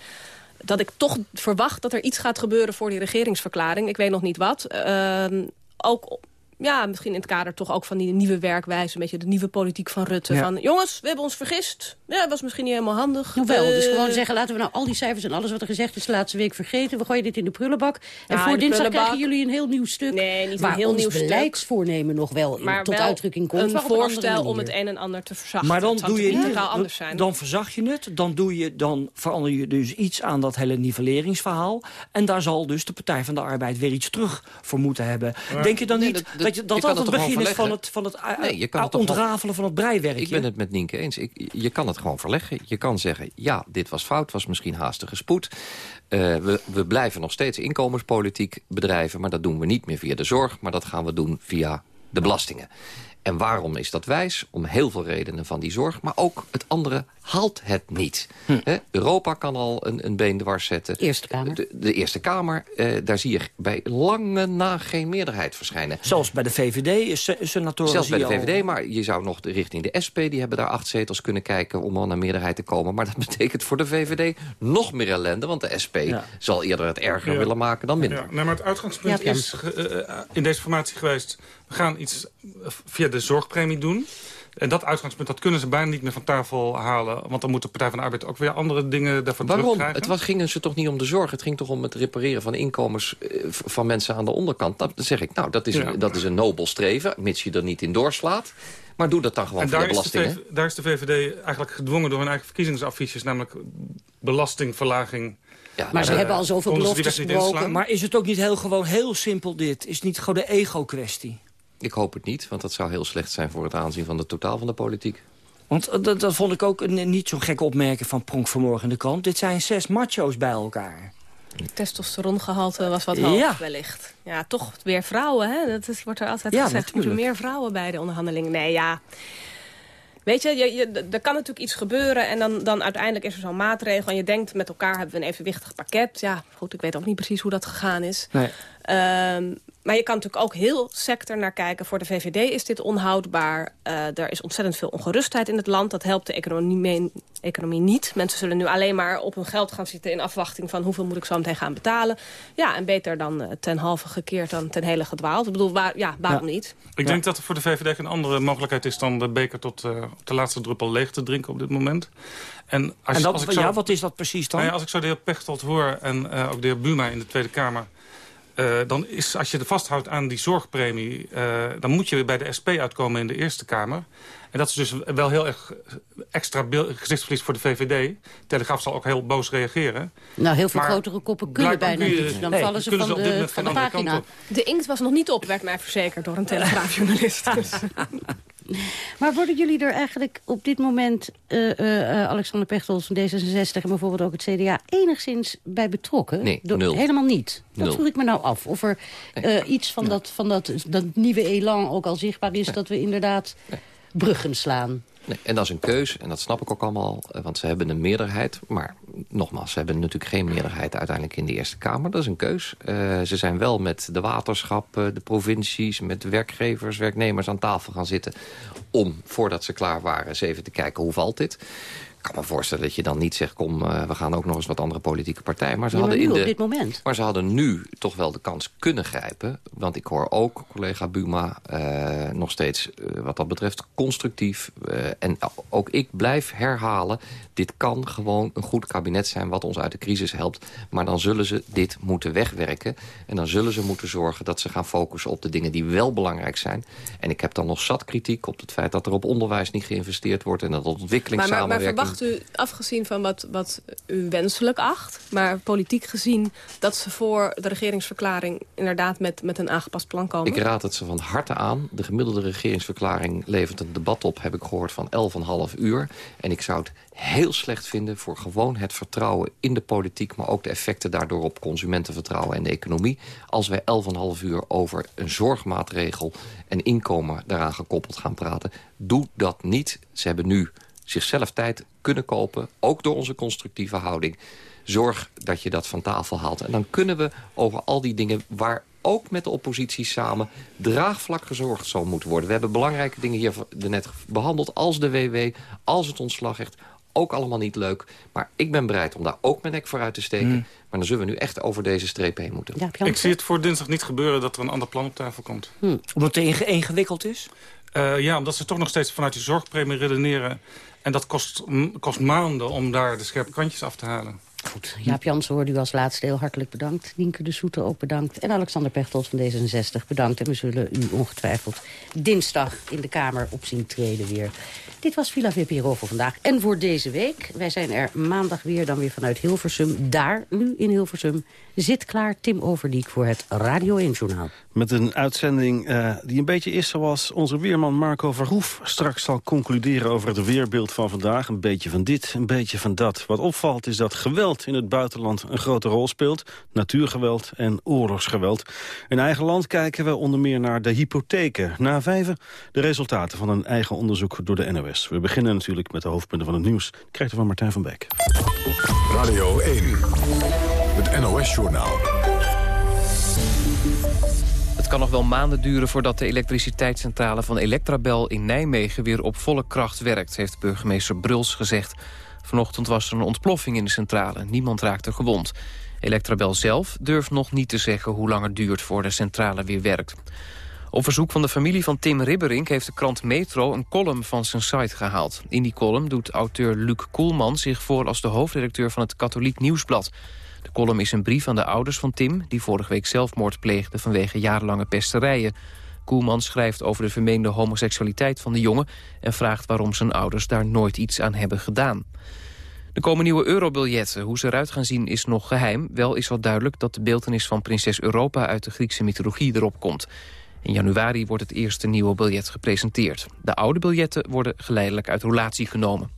dat ik toch verwacht dat er iets gaat gebeuren voor die regeringsverklaring. Ik weet nog niet wat. Ehm, ook ja, misschien in het kader toch ook van die nieuwe werkwijze... een beetje de nieuwe politiek van Rutte. Van, jongens, we hebben ons vergist. Ja, dat was misschien niet helemaal handig. Nou wel, dus gewoon zeggen, laten we nou al die cijfers en alles wat er gezegd is... de laatste week vergeten. We gooien dit in de prullenbak. En voor dinsdag krijgen jullie een heel nieuw stuk... Nee, niet waar een heel ons nieuw stuk. beleidsvoornemen nog wel maar tot wel uitdrukking komt. een voorstel om het een en ander te verzachten. Maar dan doe je natuurlijk niet, totaal anders zijn. dan verzag je het, dan, doe je, dan verander je dus iets aan dat hele nivelleringsverhaal. En daar zal dus de Partij van de Arbeid weer iets terug voor moeten hebben. Denk je dan Nee, niet dat- dat, dat- je, dat het begin is van het, van het Nee, je kan het ontrafelen van het breiwerkje? Ik ben het met Nienke eens. Ik, je kan het gewoon verleggen. Je kan zeggen, ja, dit was fout, was misschien haastige spoed. Eh, we, we blijven nog steeds inkomenspolitiek bedrijven... maar dat doen we niet meer via de zorg... maar dat gaan we doen via de belastingen. En waarom is dat wijs? Om heel veel redenen van die zorg. Maar ook het andere haalt het niet. Hè, Europa kan al een, een been dwars zetten. Eerste Kamer. De, de Eerste Kamer, eh, daar zie je bij lange na geen meerderheid verschijnen. Zelfs bij de VVD, se- senatoren Zelfs bij de al- VVD, maar je zou nog richting de SP... die hebben daar acht zetels kunnen kijken om al naar meerderheid te komen. Maar dat betekent voor de VVD nog meer ellende... want de SP zal eerder het erger Ja. willen maken dan minder. Ja, nee, maar het uitgangspunt Ja, is eh, eh, in deze formatie geweest... we gaan iets via de zorgpremie doen. En dat uitgangspunt dat kunnen ze bijna niet meer van tafel halen. Want dan moet de Partij van de Arbeid ook weer andere dingen daarvan Waarom? terugkrijgen. Het was, ging ze toch niet om de zorg. Het ging toch om het repareren van inkomens eh, van mensen aan de onderkant. Dat, dan zeg ik, nou, dat is, Ja. een, dat is een nobel streven, mits je er niet in doorslaat. Maar doe dat dan gewoon En via daar is, de belastingen. VV daar is de VVD eigenlijk gedwongen door hun eigen verkiezingsaffiches... namelijk belastingverlaging. Maar ze Eh, hebben al zoveel die beloftes gebroken. Maar is het ook niet heel, gewoon heel simpel dit? Is het niet gewoon de ego-kwestie? Ik hoop het niet, want dat zou heel slecht zijn... voor het aanzien van het totaal van de politiek. Want eh, dat, dat vond ik ook een, niet zo'n gekke opmerking van Pronk vanmorgen in de krant. Dit zijn zes macho's bij elkaar. testosterongehalte was wat hoog, Ja. wellicht. Ja, toch weer vrouwen, hè? Dat is, wordt er altijd Ja, gezegd. Moeten natuurlijk. meer vrouwen bij de onderhandelingen? Nee, ja. Weet je, je, je, er kan natuurlijk iets gebeuren... en dan, dan uiteindelijk is er zo'n maatregel... en je denkt met elkaar hebben we een evenwichtig pakket. Ja, goed, ik weet ook niet precies hoe dat gegaan is. Nee. Ehm, maar je kan natuurlijk ook heel sector naar kijken. Voor de VVD is dit onhoudbaar. Eh, er is ontzettend veel ongerustheid in het land. Dat helpt de economie, mee- economie niet. Mensen zullen nu alleen maar op hun geld gaan zitten... in afwachting van hoeveel moet ik zo meteen gaan betalen. Ja, en beter dan eh, ten halve gekeerd dan ten hele gedwaald. Ik bedoel, waar, ja, waarom niet? Ik denk dat er voor de VVD een andere mogelijkheid is... dan de beker tot eh, de laatste druppel leeg te drinken op dit moment. En, als, en dat, als ik zo, ja, wat is dat precies dan? Nou ja, als ik zo de heer Pechtold hoor en eh, ook de heer Buma in de Tweede Kamer... eh, dan is, als je er vasthoudt aan die zorgpremie... eh, dan moet je bij de SP uitkomen in de Eerste Kamer. En dat is dus wel heel erg extra gezichtsverlies voor de VVD. Telegraaf zal ook heel boos reageren. Nou, heel veel Maar grotere koppen kunnen bijna kun je- niet. Dan nee, vallen ze kunnen van ze de, van de pagina. De inkt was nog niet op, werd mij verzekerd door een telegraafjournalist. Maar worden jullie er eigenlijk op dit moment, eh, eh, Alexander Pechtold van D66... en bijvoorbeeld ook het CDA, enigszins bij betrokken? Nee, Door- nul. Helemaal niet. Dat Nul. vroeg ik me nou af. Of er eh, iets van, dat, van dat, dat nieuwe elan ook al zichtbaar is... dat we inderdaad bruggen slaan. Nee, en dat is een keus, en dat snap ik ook allemaal, eh, want ze hebben een meerderheid. Maar nogmaals, ze hebben natuurlijk geen meerderheid uiteindelijk in de Eerste Kamer. Dat is een keus. Eh, ze zijn wel met de waterschappen, de provincies, met werkgevers, werknemers aan tafel gaan zitten... om, voordat ze klaar waren, eens even te kijken hoe valt dit. Ik kan me voorstellen dat je dan niet zegt... kom, eh, we gaan ook nog eens wat andere politieke partijen. Maar ze Ja, maar hadden in op de, dit moment. maar ze hadden nu toch wel de kans kunnen grijpen. Want ik hoor ook collega Buma eh, nog steeds eh, wat dat betreft constructief. en ook ik blijf herhalen. Dit kan gewoon een goed kabinet zijn wat ons uit de crisis helpt. Maar dan zullen ze dit moeten wegwerken. En dan zullen ze moeten zorgen dat ze gaan focussen op de dingen die wel belangrijk zijn. En ik heb dan nog zat kritiek op het feit dat er op onderwijs niet geïnvesteerd wordt. En dat Maar, maar, maar verwacht u, afgezien van wat, wat u wenselijk acht... maar politiek gezien dat ze voor de regeringsverklaring... inderdaad met, met een aangepast plan komen? Ik raad het ze van harte aan. De gemiddelde regeringsverklaring levert een debat op, heb ik gehoord, van 11,5 uur. En ik zou het heel slecht vinden voor gewoon het vertrouwen in de politiek... maar ook de effecten daardoor op consumentenvertrouwen en de economie... als wij 11,5 uur over een zorgmaatregel en inkomen daaraan gekoppeld gaan praten. Doe dat niet. Ze hebben nu zichzelf tijd kunnen kopen, ook door onze constructieve houding. Zorg dat je dat van tafel haalt. En dan kunnen we over al die dingen waar ook met de oppositie samen draagvlak gezorgd zal moeten worden. We hebben belangrijke dingen hier net behandeld, als de WW, als het ontslagrecht, ook allemaal niet leuk. Maar ik ben bereid om daar ook mijn nek voor uit te steken. Hmm. Maar dan zullen we nu echt over deze streep heen moeten. ik zie het voor dinsdag niet gebeuren dat er een ander plan op tafel komt. Omdat het ingewikkeld is? Uh, ja, omdat ze toch nog steeds vanuit die zorgpremie redeneren. En dat kost, kost maanden om daar de scherpe kantjes af te halen. Goed, Jaap Jansen hoorde u als laatste heel hartelijk bedankt. Nienke de Soete ook bedankt. En Alexander Pechtold van D66 bedankt. En we zullen u ongetwijfeld dinsdag in de Kamer op zien treden weer. Dit was Villa VPRO voor vandaag en voor deze week. Wij zijn er maandag weer, dan weer vanuit Hilversum. Daar, nu in Hilversum, zit klaar Tim Overdiek voor het Radio 1-journaal. Met een uitzending uh, die een beetje is zoals onze weerman Marco Verhoef... straks zal concluderen over het weerbeeld van vandaag. Een beetje van dit, een beetje van dat. Wat opvalt is dat geweld in het buitenland een grote rol speelt. Natuurgeweld en oorlogsgeweld. In eigen land kijken we onder meer naar de hypotheken. Na vijven de resultaten van een eigen onderzoek door de NOS. We beginnen natuurlijk met de hoofdpunten van het nieuws. Ik krijg van Martijn van Beek. Radio 1, het NOS-journaal. Het kan nog wel maanden duren voordat de elektriciteitscentrale van Electrabel in Nijmegen weer op volle kracht werkt, heeft burgemeester Bruls gezegd. Vanochtend was er een ontploffing in de centrale. Niemand raakte gewond. Electrabel zelf durft nog niet te zeggen hoe lang het duurt voor de centrale weer werkt. Op verzoek van de familie van Tim Ribberink heeft de krant Metro een column van zijn site gehaald. In die column doet auteur Luc Koelman zich voor als de hoofdredacteur van het Katholiek Nieuwsblad. De column is een brief aan de ouders van Tim... die vorige week zelfmoord pleegde vanwege jarenlange pesterijen. Koelman schrijft over de vermeende homoseksualiteit van de jongen... en vraagt waarom zijn ouders daar nooit iets aan hebben gedaan. Er komen nieuwe eurobiljetten. Hoe ze eruit gaan zien is nog geheim. Wel is al duidelijk dat de beeltenis van prinses Europa... uit de Griekse mythologie erop komt. In januari wordt het eerste nieuwe biljet gepresenteerd. De oude biljetten worden geleidelijk uit roulatie genomen.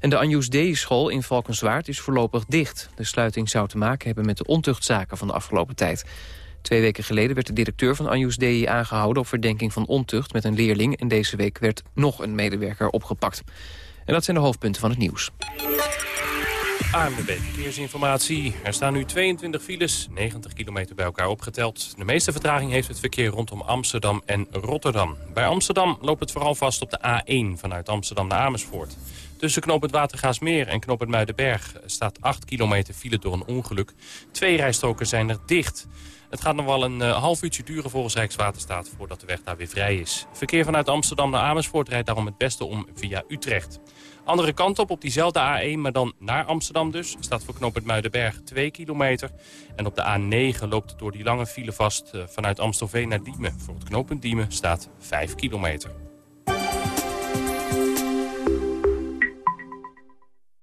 En de Anjus Dei-school in Valkenswaard is voorlopig dicht. De sluiting zou te maken hebben met de ontuchtzaken van de afgelopen tijd. Twee weken geleden werd de directeur van Anjus Dei aangehouden... op verdenking van ontucht met een leerling. En deze week werd nog een medewerker opgepakt. En dat zijn de hoofdpunten van het nieuws. ANWB Verkeersinformatie. Er staan nu 22 files, 90 kilometer bij elkaar opgeteld. De meeste vertraging heeft het verkeer rondom Amsterdam en Rotterdam. Bij Amsterdam loopt het vooral vast op de A1 vanuit Amsterdam naar Amersfoort. Tussen knoop het Watergaasmeer en knoop Muidenberg staat 8 kilometer file door een ongeluk. Twee rijstroken zijn er dicht. Het gaat nog wel een uh, half uurtje duren volgens Rijkswaterstaat voordat de weg daar weer vrij is. Verkeer vanuit Amsterdam naar Amersfoort rijdt daarom het beste om via Utrecht. Andere kant op, op diezelfde A1, maar dan naar Amsterdam dus... staat voor knooppunt Muidenberg 2 kilometer. En op de A9 loopt het door die lange file vast uh, vanuit Amstelveen naar Diemen. Voor het knooppunt Diemen staat 5 kilometer.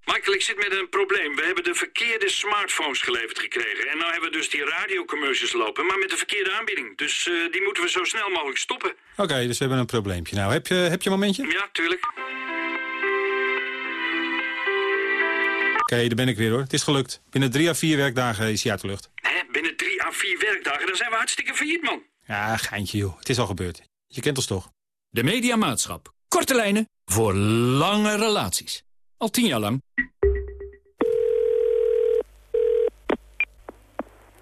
Michael, ik zit met een probleem. We hebben de verkeerde smartphones geleverd gekregen. En nou hebben we dus die radiocommercials lopen, maar met de verkeerde aanbieding. Dus uh, die moeten we zo snel mogelijk stoppen. Oké, okay, dus we hebben een probleempje. Nou, heb je, heb je een momentje? Ja, tuurlijk. Oké, okay, daar ben ik weer hoor. Het is gelukt. Binnen drie à vier werkdagen is hij uit de lucht. Hè? Binnen drie à vier werkdagen? Dan zijn we hartstikke failliet, man. Ja, geintje joh. Het is al gebeurd. Je kent ons toch? De Mediamaatschap. Korte lijnen voor lange relaties. Al tien jaar lang.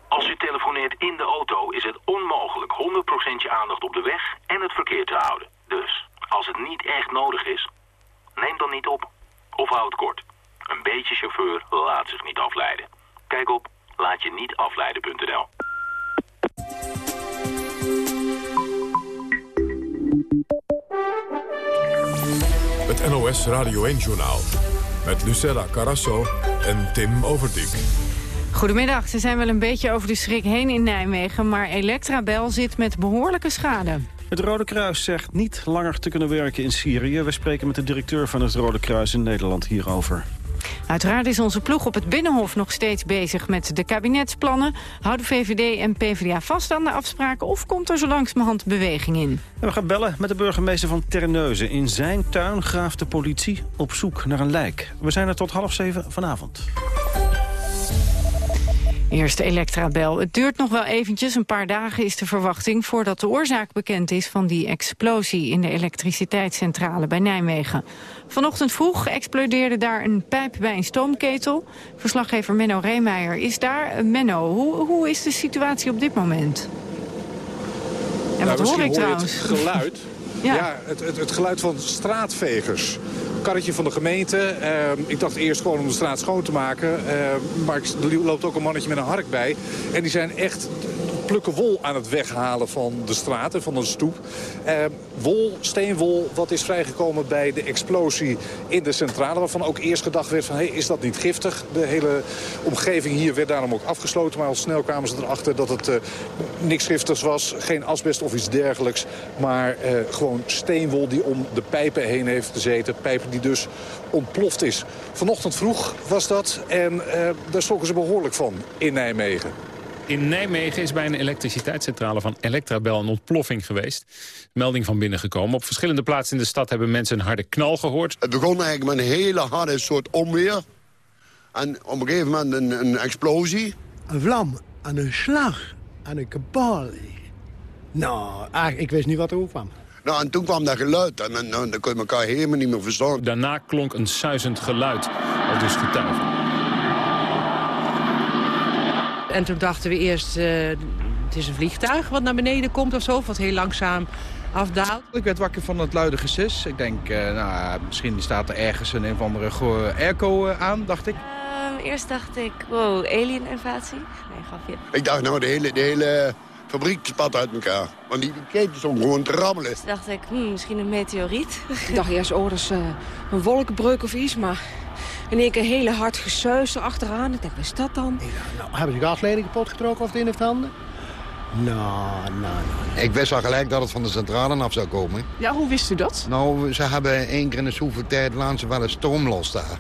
Als u telefoneert in de auto is het onmogelijk 100% je aandacht op de weg en het verkeer te houden. Dus, als het niet echt nodig is, neem dan niet op. Of houd kort. Een beetje chauffeur laat zich niet afleiden. Kijk op laatje-niet-afleiden.nl. Het NOS Radio 1-journaal. Met Lucella Carasso en Tim Overdijk. Goedemiddag, ze zijn wel een beetje over de schrik heen in Nijmegen... maar Electrabel zit met behoorlijke schade. Het Rode Kruis zegt niet langer te kunnen werken in Syrië. We spreken met de directeur van het Rode Kruis in Nederland hierover. Uiteraard is onze ploeg op het Binnenhof nog steeds bezig met de kabinetsplannen. Houden VVD en PvdA vast aan de afspraken of komt er zo langzamerhand beweging in? We gaan bellen met de burgemeester van Terneuzen. In zijn tuin graaft de politie op zoek naar een lijk. We zijn er tot half zeven vanavond. Eerste Electrabel. Het duurt nog wel eventjes, een paar dagen is de verwachting... voordat de oorzaak bekend is van die explosie in de elektriciteitscentrale bij Nijmegen. Vanochtend vroeg explodeerde daar een pijp bij een stoomketel. Verslaggever Menno Reemeijer is daar. Menno, hoe, hoe is de situatie op dit moment? En wat nou, hoor ik trouwens? Het geluid. ja, ja het, het, het, geluid van straatvegers. Karretje van de gemeente. Ehm, ik dacht eerst gewoon om de straat schoon te maken. Ehm, maar er loopt ook een mannetje met een hark bij. En die zijn echt plukken wol aan het weghalen van de straten, van de stoep. Eh, wol, steenwol, wat is vrijgekomen bij de explosie in de centrale... waarvan ook eerst gedacht werd van, hey, is dat niet giftig? De hele omgeving hier werd daarom ook afgesloten. Maar al snel kwamen ze erachter dat het uh, niks giftigs was. Geen asbest of iets dergelijks. Maar uh, gewoon steenwol die om de pijpen heen heeft gezeten. Pijpen die dus ontploft is. Vanochtend vroeg was dat en uh, daar schrokken ze behoorlijk van in Nijmegen. In Nijmegen is bij een elektriciteitscentrale van Electrabel een ontploffing geweest. Melding van binnen gekomen. Op verschillende plaatsen in de stad hebben mensen een harde knal gehoord. Het begon eigenlijk met een hele harde soort onweer. En op een gegeven moment een, een explosie. Een vlam en een slag en een kabaal. Nou, ik wist niet wat er kwam. Nou, en toen kwam dat geluid en, en, en dan kon je elkaar helemaal niet meer verstaan. Daarna klonk een suizend geluid, al dus getuigen. En toen dachten we eerst, uh, het is een vliegtuig wat naar beneden komt of zo, wat heel langzaam afdaalt. Ik werd wakker van het luide gesis. Ik denk, uh, nou, misschien staat er ergens een, een of andere airco uh, aan, dacht ik. Uh, eerst dacht ik, wow, alien-invasie. Nee, grapje. Ik dacht, nou, de hele, de hele fabriek spat uit elkaar. Want die, die ketens om gewoon te rammelen. Toen dacht ik, hmm, misschien een meteoriet. ik dacht eerst, oh, dat is een wolkenbreuk of iets, maar... In één keer hele hard gesuis erachteraan. Ik denk, wat is dat dan? Ja, nou, hebben ze gasleiding kapot getrokken of het in of het handen? Nou, nou, nou. Ik wist al gelijk dat het van de centrale af zou komen. Ja, hoe wist u dat? Nou, ze hebben één keer in de zoveel tijd laten ze wel een stroom los daar.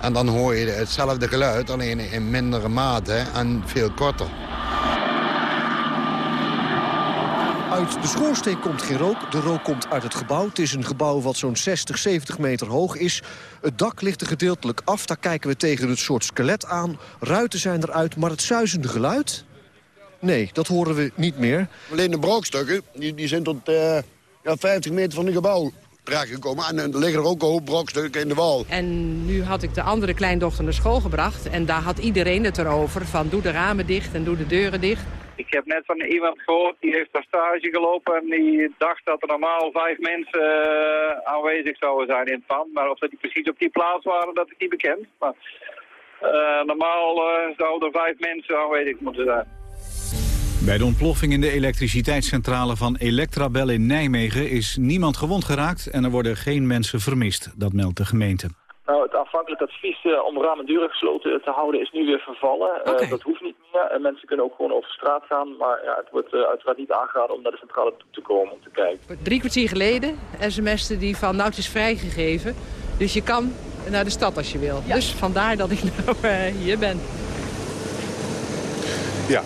En dan hoor je hetzelfde geluid, alleen in mindere mate en veel korter. Uit de schoorsteen komt geen rook. De rook komt uit het gebouw. Het is een gebouw wat zo'n 60, 70 meter hoog is. Het dak ligt er gedeeltelijk af. Daar kijken we tegen het soort skelet aan. Ruiten zijn eruit, maar het zuizende geluid? Nee, dat horen we niet meer. Alleen de brokstukken, die, die zijn tot uh, ja, 50 meter van het gebouw terechtgekomen. En er liggen er ook een hoop brokstukken in de wal. En nu had ik de andere kleindochter naar school gebracht. En daar had iedereen het erover. Van doe de ramen dicht en doe de deuren dicht. Ik heb net van iemand gehoord, die heeft daar stage gelopen... en die dacht dat er normaal vijf mensen uh, aanwezig zouden zijn in het pand. Maar of dat die precies op die plaats waren, dat is niet bekend. Maar uh, normaal uh, zouden er vijf mensen aanwezig moeten zijn. Bij de ontploffing in de elektriciteitscentrale van Electrabel in Nijmegen is niemand gewond geraakt en er worden geen mensen vermist. Dat meldt de gemeente. Nou, het aanvankelijk advies uh, om ramen en deuren gesloten te houden is nu weer vervallen. Okay. Uh, dat hoeft niet meer. En mensen kunnen ook gewoon over straat gaan. Maar ja, het wordt uh, uiteraard niet aangeraden om naar de centrale toe te komen om te kijken. Drie kwartier geleden sms'en die van nou het is vrijgegeven. Dus je kan naar de stad als je wil. Ja. Dus vandaar dat ik nou hier ben. Ja,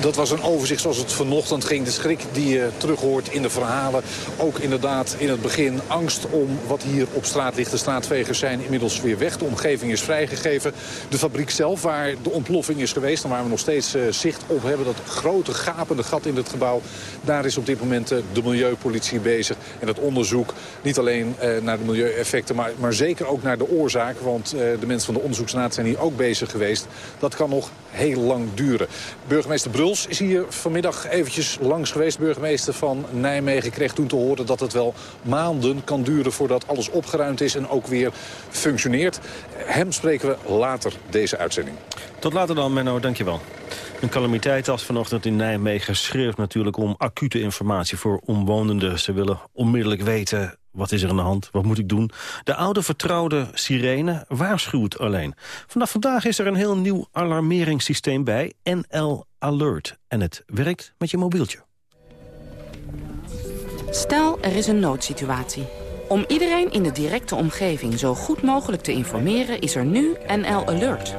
dat was een overzicht zoals het vanochtend ging. De schrik die je terug hoort in de verhalen. Ook inderdaad in het begin angst om wat hier op straat ligt. De straatvegers zijn inmiddels weer weg. De omgeving is vrijgegeven. De fabriek zelf, waar de ontploffing is geweest... en waar we nog steeds uh, zicht op hebben... dat grote gapende gat in het gebouw... daar is op dit moment uh, de milieupolitie bezig. En dat onderzoek niet alleen uh, naar de milieueffecten... Maar, maar zeker ook naar de oorzaak. Want de mensen van de onderzoeksraad zijn hier ook bezig geweest. Dat kan nog heel lang duren. Burgemeester Bruls is hier vanmiddag eventjes langs geweest. Burgemeester van Nijmegen kreeg toen te horen dat het wel maanden kan duren... voordat alles opgeruimd is en ook weer functioneert. Hem spreken we later deze uitzending. Tot later dan, Menno. Dankjewel. Een calamiteit als vanochtend in Nijmegen schreeuwt natuurlijk om acute informatie voor omwonenden. Ze willen onmiddellijk weten wat is er aan de hand? Wat moet ik doen? De oude vertrouwde sirene waarschuwt alleen. Vanaf vandaag is er een heel nieuw alarmeringssysteem bij, NL Alert. En het werkt met je mobieltje. Stel, er is een noodsituatie. Om iedereen in de directe omgeving zo goed mogelijk te informeren... is er nu NL Alert.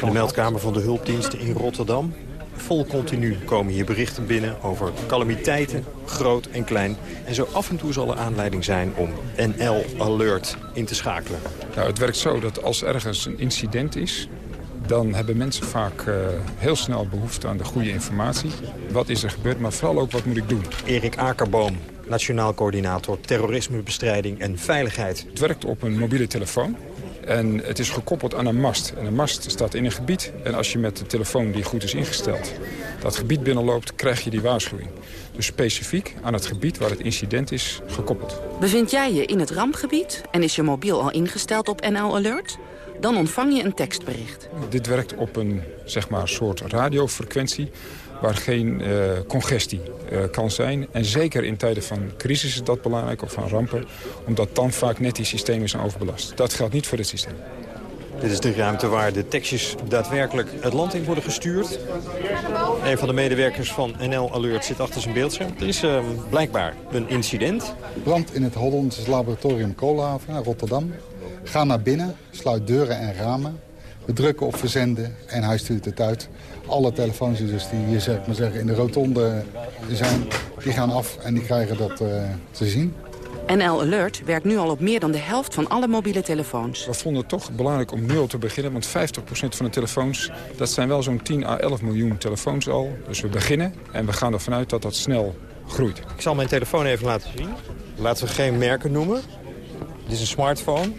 De meldkamer van de hulpdiensten in Rotterdam vol continu komen hier berichten binnen over calamiteiten, groot en klein. En zo af en toe zal er aanleiding zijn om NL Alert in te schakelen. Nou, het werkt zo dat als ergens een incident is... dan hebben mensen vaak uh, heel snel behoefte aan de goede informatie. Wat is er gebeurd, maar vooral ook wat moet ik doen. Erik Akerboom, Nationaal Coördinator Terrorismebestrijding en Veiligheid. Het werkt op een mobiele telefoon. En het is gekoppeld aan een mast. En een mast staat in een gebied. En als je met de telefoon die goed is ingesteld dat gebied binnenloopt, krijg je die waarschuwing. Dus specifiek aan het gebied waar het incident is gekoppeld. Bevind jij je in het rampgebied en is je mobiel al ingesteld op NL Alert? Dan ontvang je een tekstbericht. Dit werkt op een zeg maar, soort radiofrequentie waar geen uh, congestie uh, kan zijn. En zeker in tijden van crisis is dat belangrijk, of van rampen... omdat dan vaak net die systemen zijn overbelast. Dat geldt niet voor dit systeem. Dit is de ruimte waar de tekstjes daadwerkelijk het land in worden gestuurd. Een van de medewerkers van NL Alert zit achter zijn beeldscherm. Er is uh, blijkbaar een incident. Brand in het Hollands laboratorium Koolhaven, Rotterdam. Ga naar binnen, sluit deuren en ramen. We drukken op verzenden en hij stuurt het uit. Alle telefoons dus die hier zeg maar zeggen, in de rotonde zijn, die gaan af en die krijgen dat uh, te zien. NL Alert werkt nu al op meer dan de helft van alle mobiele telefoons. We vonden het toch belangrijk om nu al te beginnen, want 50% van de telefoons, dat zijn wel zo'n 10 à 11 miljoen telefoons al. Dus we beginnen en we gaan ervan uit dat dat snel groeit. Ik zal mijn telefoon even laten zien. Laten we geen merken noemen. Dit is een smartphone.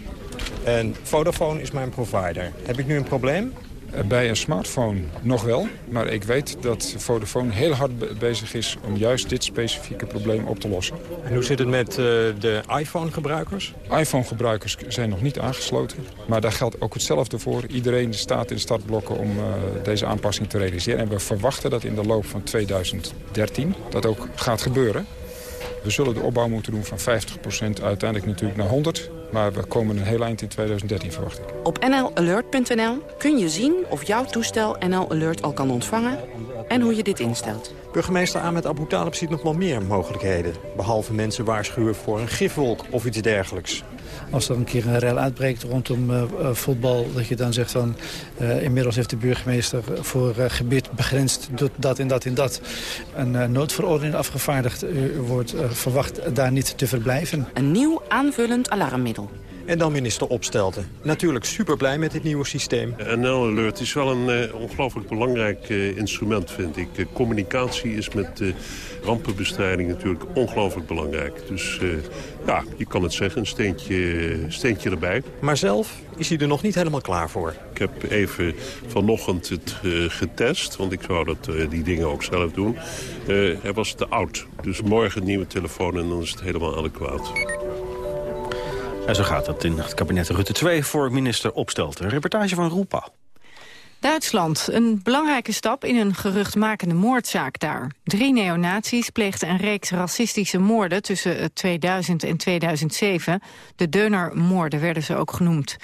En Vodafone is mijn provider. Heb ik nu een probleem? Eh, bij een smartphone nog wel. Maar ik weet dat Vodafone heel hard bezig is om juist dit specifieke probleem op te lossen. En hoe zit het met uh, de iPhone-gebruikers? iPhone-gebruikers zijn nog niet aangesloten. Maar daar geldt ook hetzelfde voor. Iedereen staat in startblokken om uh, deze aanpassing te realiseren. En we verwachten dat in de loop van 2013 dat ook gaat gebeuren. We zullen de opbouw moeten doen van 50% uiteindelijk natuurlijk naar 100. Maar we komen een heel eind in 2013 verwacht ik. Op nlalert.nl kun je zien of jouw toestel NL Alert al kan ontvangen en hoe je dit instelt. Burgemeester Ahmed Abu Talib ziet nog wel meer mogelijkheden. Behalve mensen waarschuwen voor een gifwolk of iets dergelijks. Als er een keer een rel uitbreekt rondom uh, voetbal... dat je dan zegt van... Uh, inmiddels heeft de burgemeester voor gebied begrensd... dat en dat en dat een noodverordening afgevaardigd. U wordt verwacht daar niet te verblijven. Een nieuw aanvullend alarmmiddel. En dan minister Opstelten. Natuurlijk super blij met dit nieuwe systeem. NL Alert is wel een uh, ongelooflijk belangrijk uh, instrument, vind ik. Uh, communicatie is met rampenbestrijding natuurlijk ongelooflijk belangrijk. Dus ja, je kan het zeggen, een steentje, steentje erbij. Maar zelf is hij er nog niet helemaal klaar voor. Ik heb even vanochtend het getest, want ik zou dat, die dingen ook zelf doen. hij was te oud, dus morgen een nieuwe telefoon en dan is het helemaal adequaat. En zo gaat het in het kabinet Rutte 2 voor minister Opstelten. Een reportage van Roepa. Duitsland, een belangrijke stap in een geruchtmakende moordzaak daar. Drie neonazies pleegden een reeks racistische moorden tussen 2000 en 2007. De Deunermoorden werden ze ook genoemd.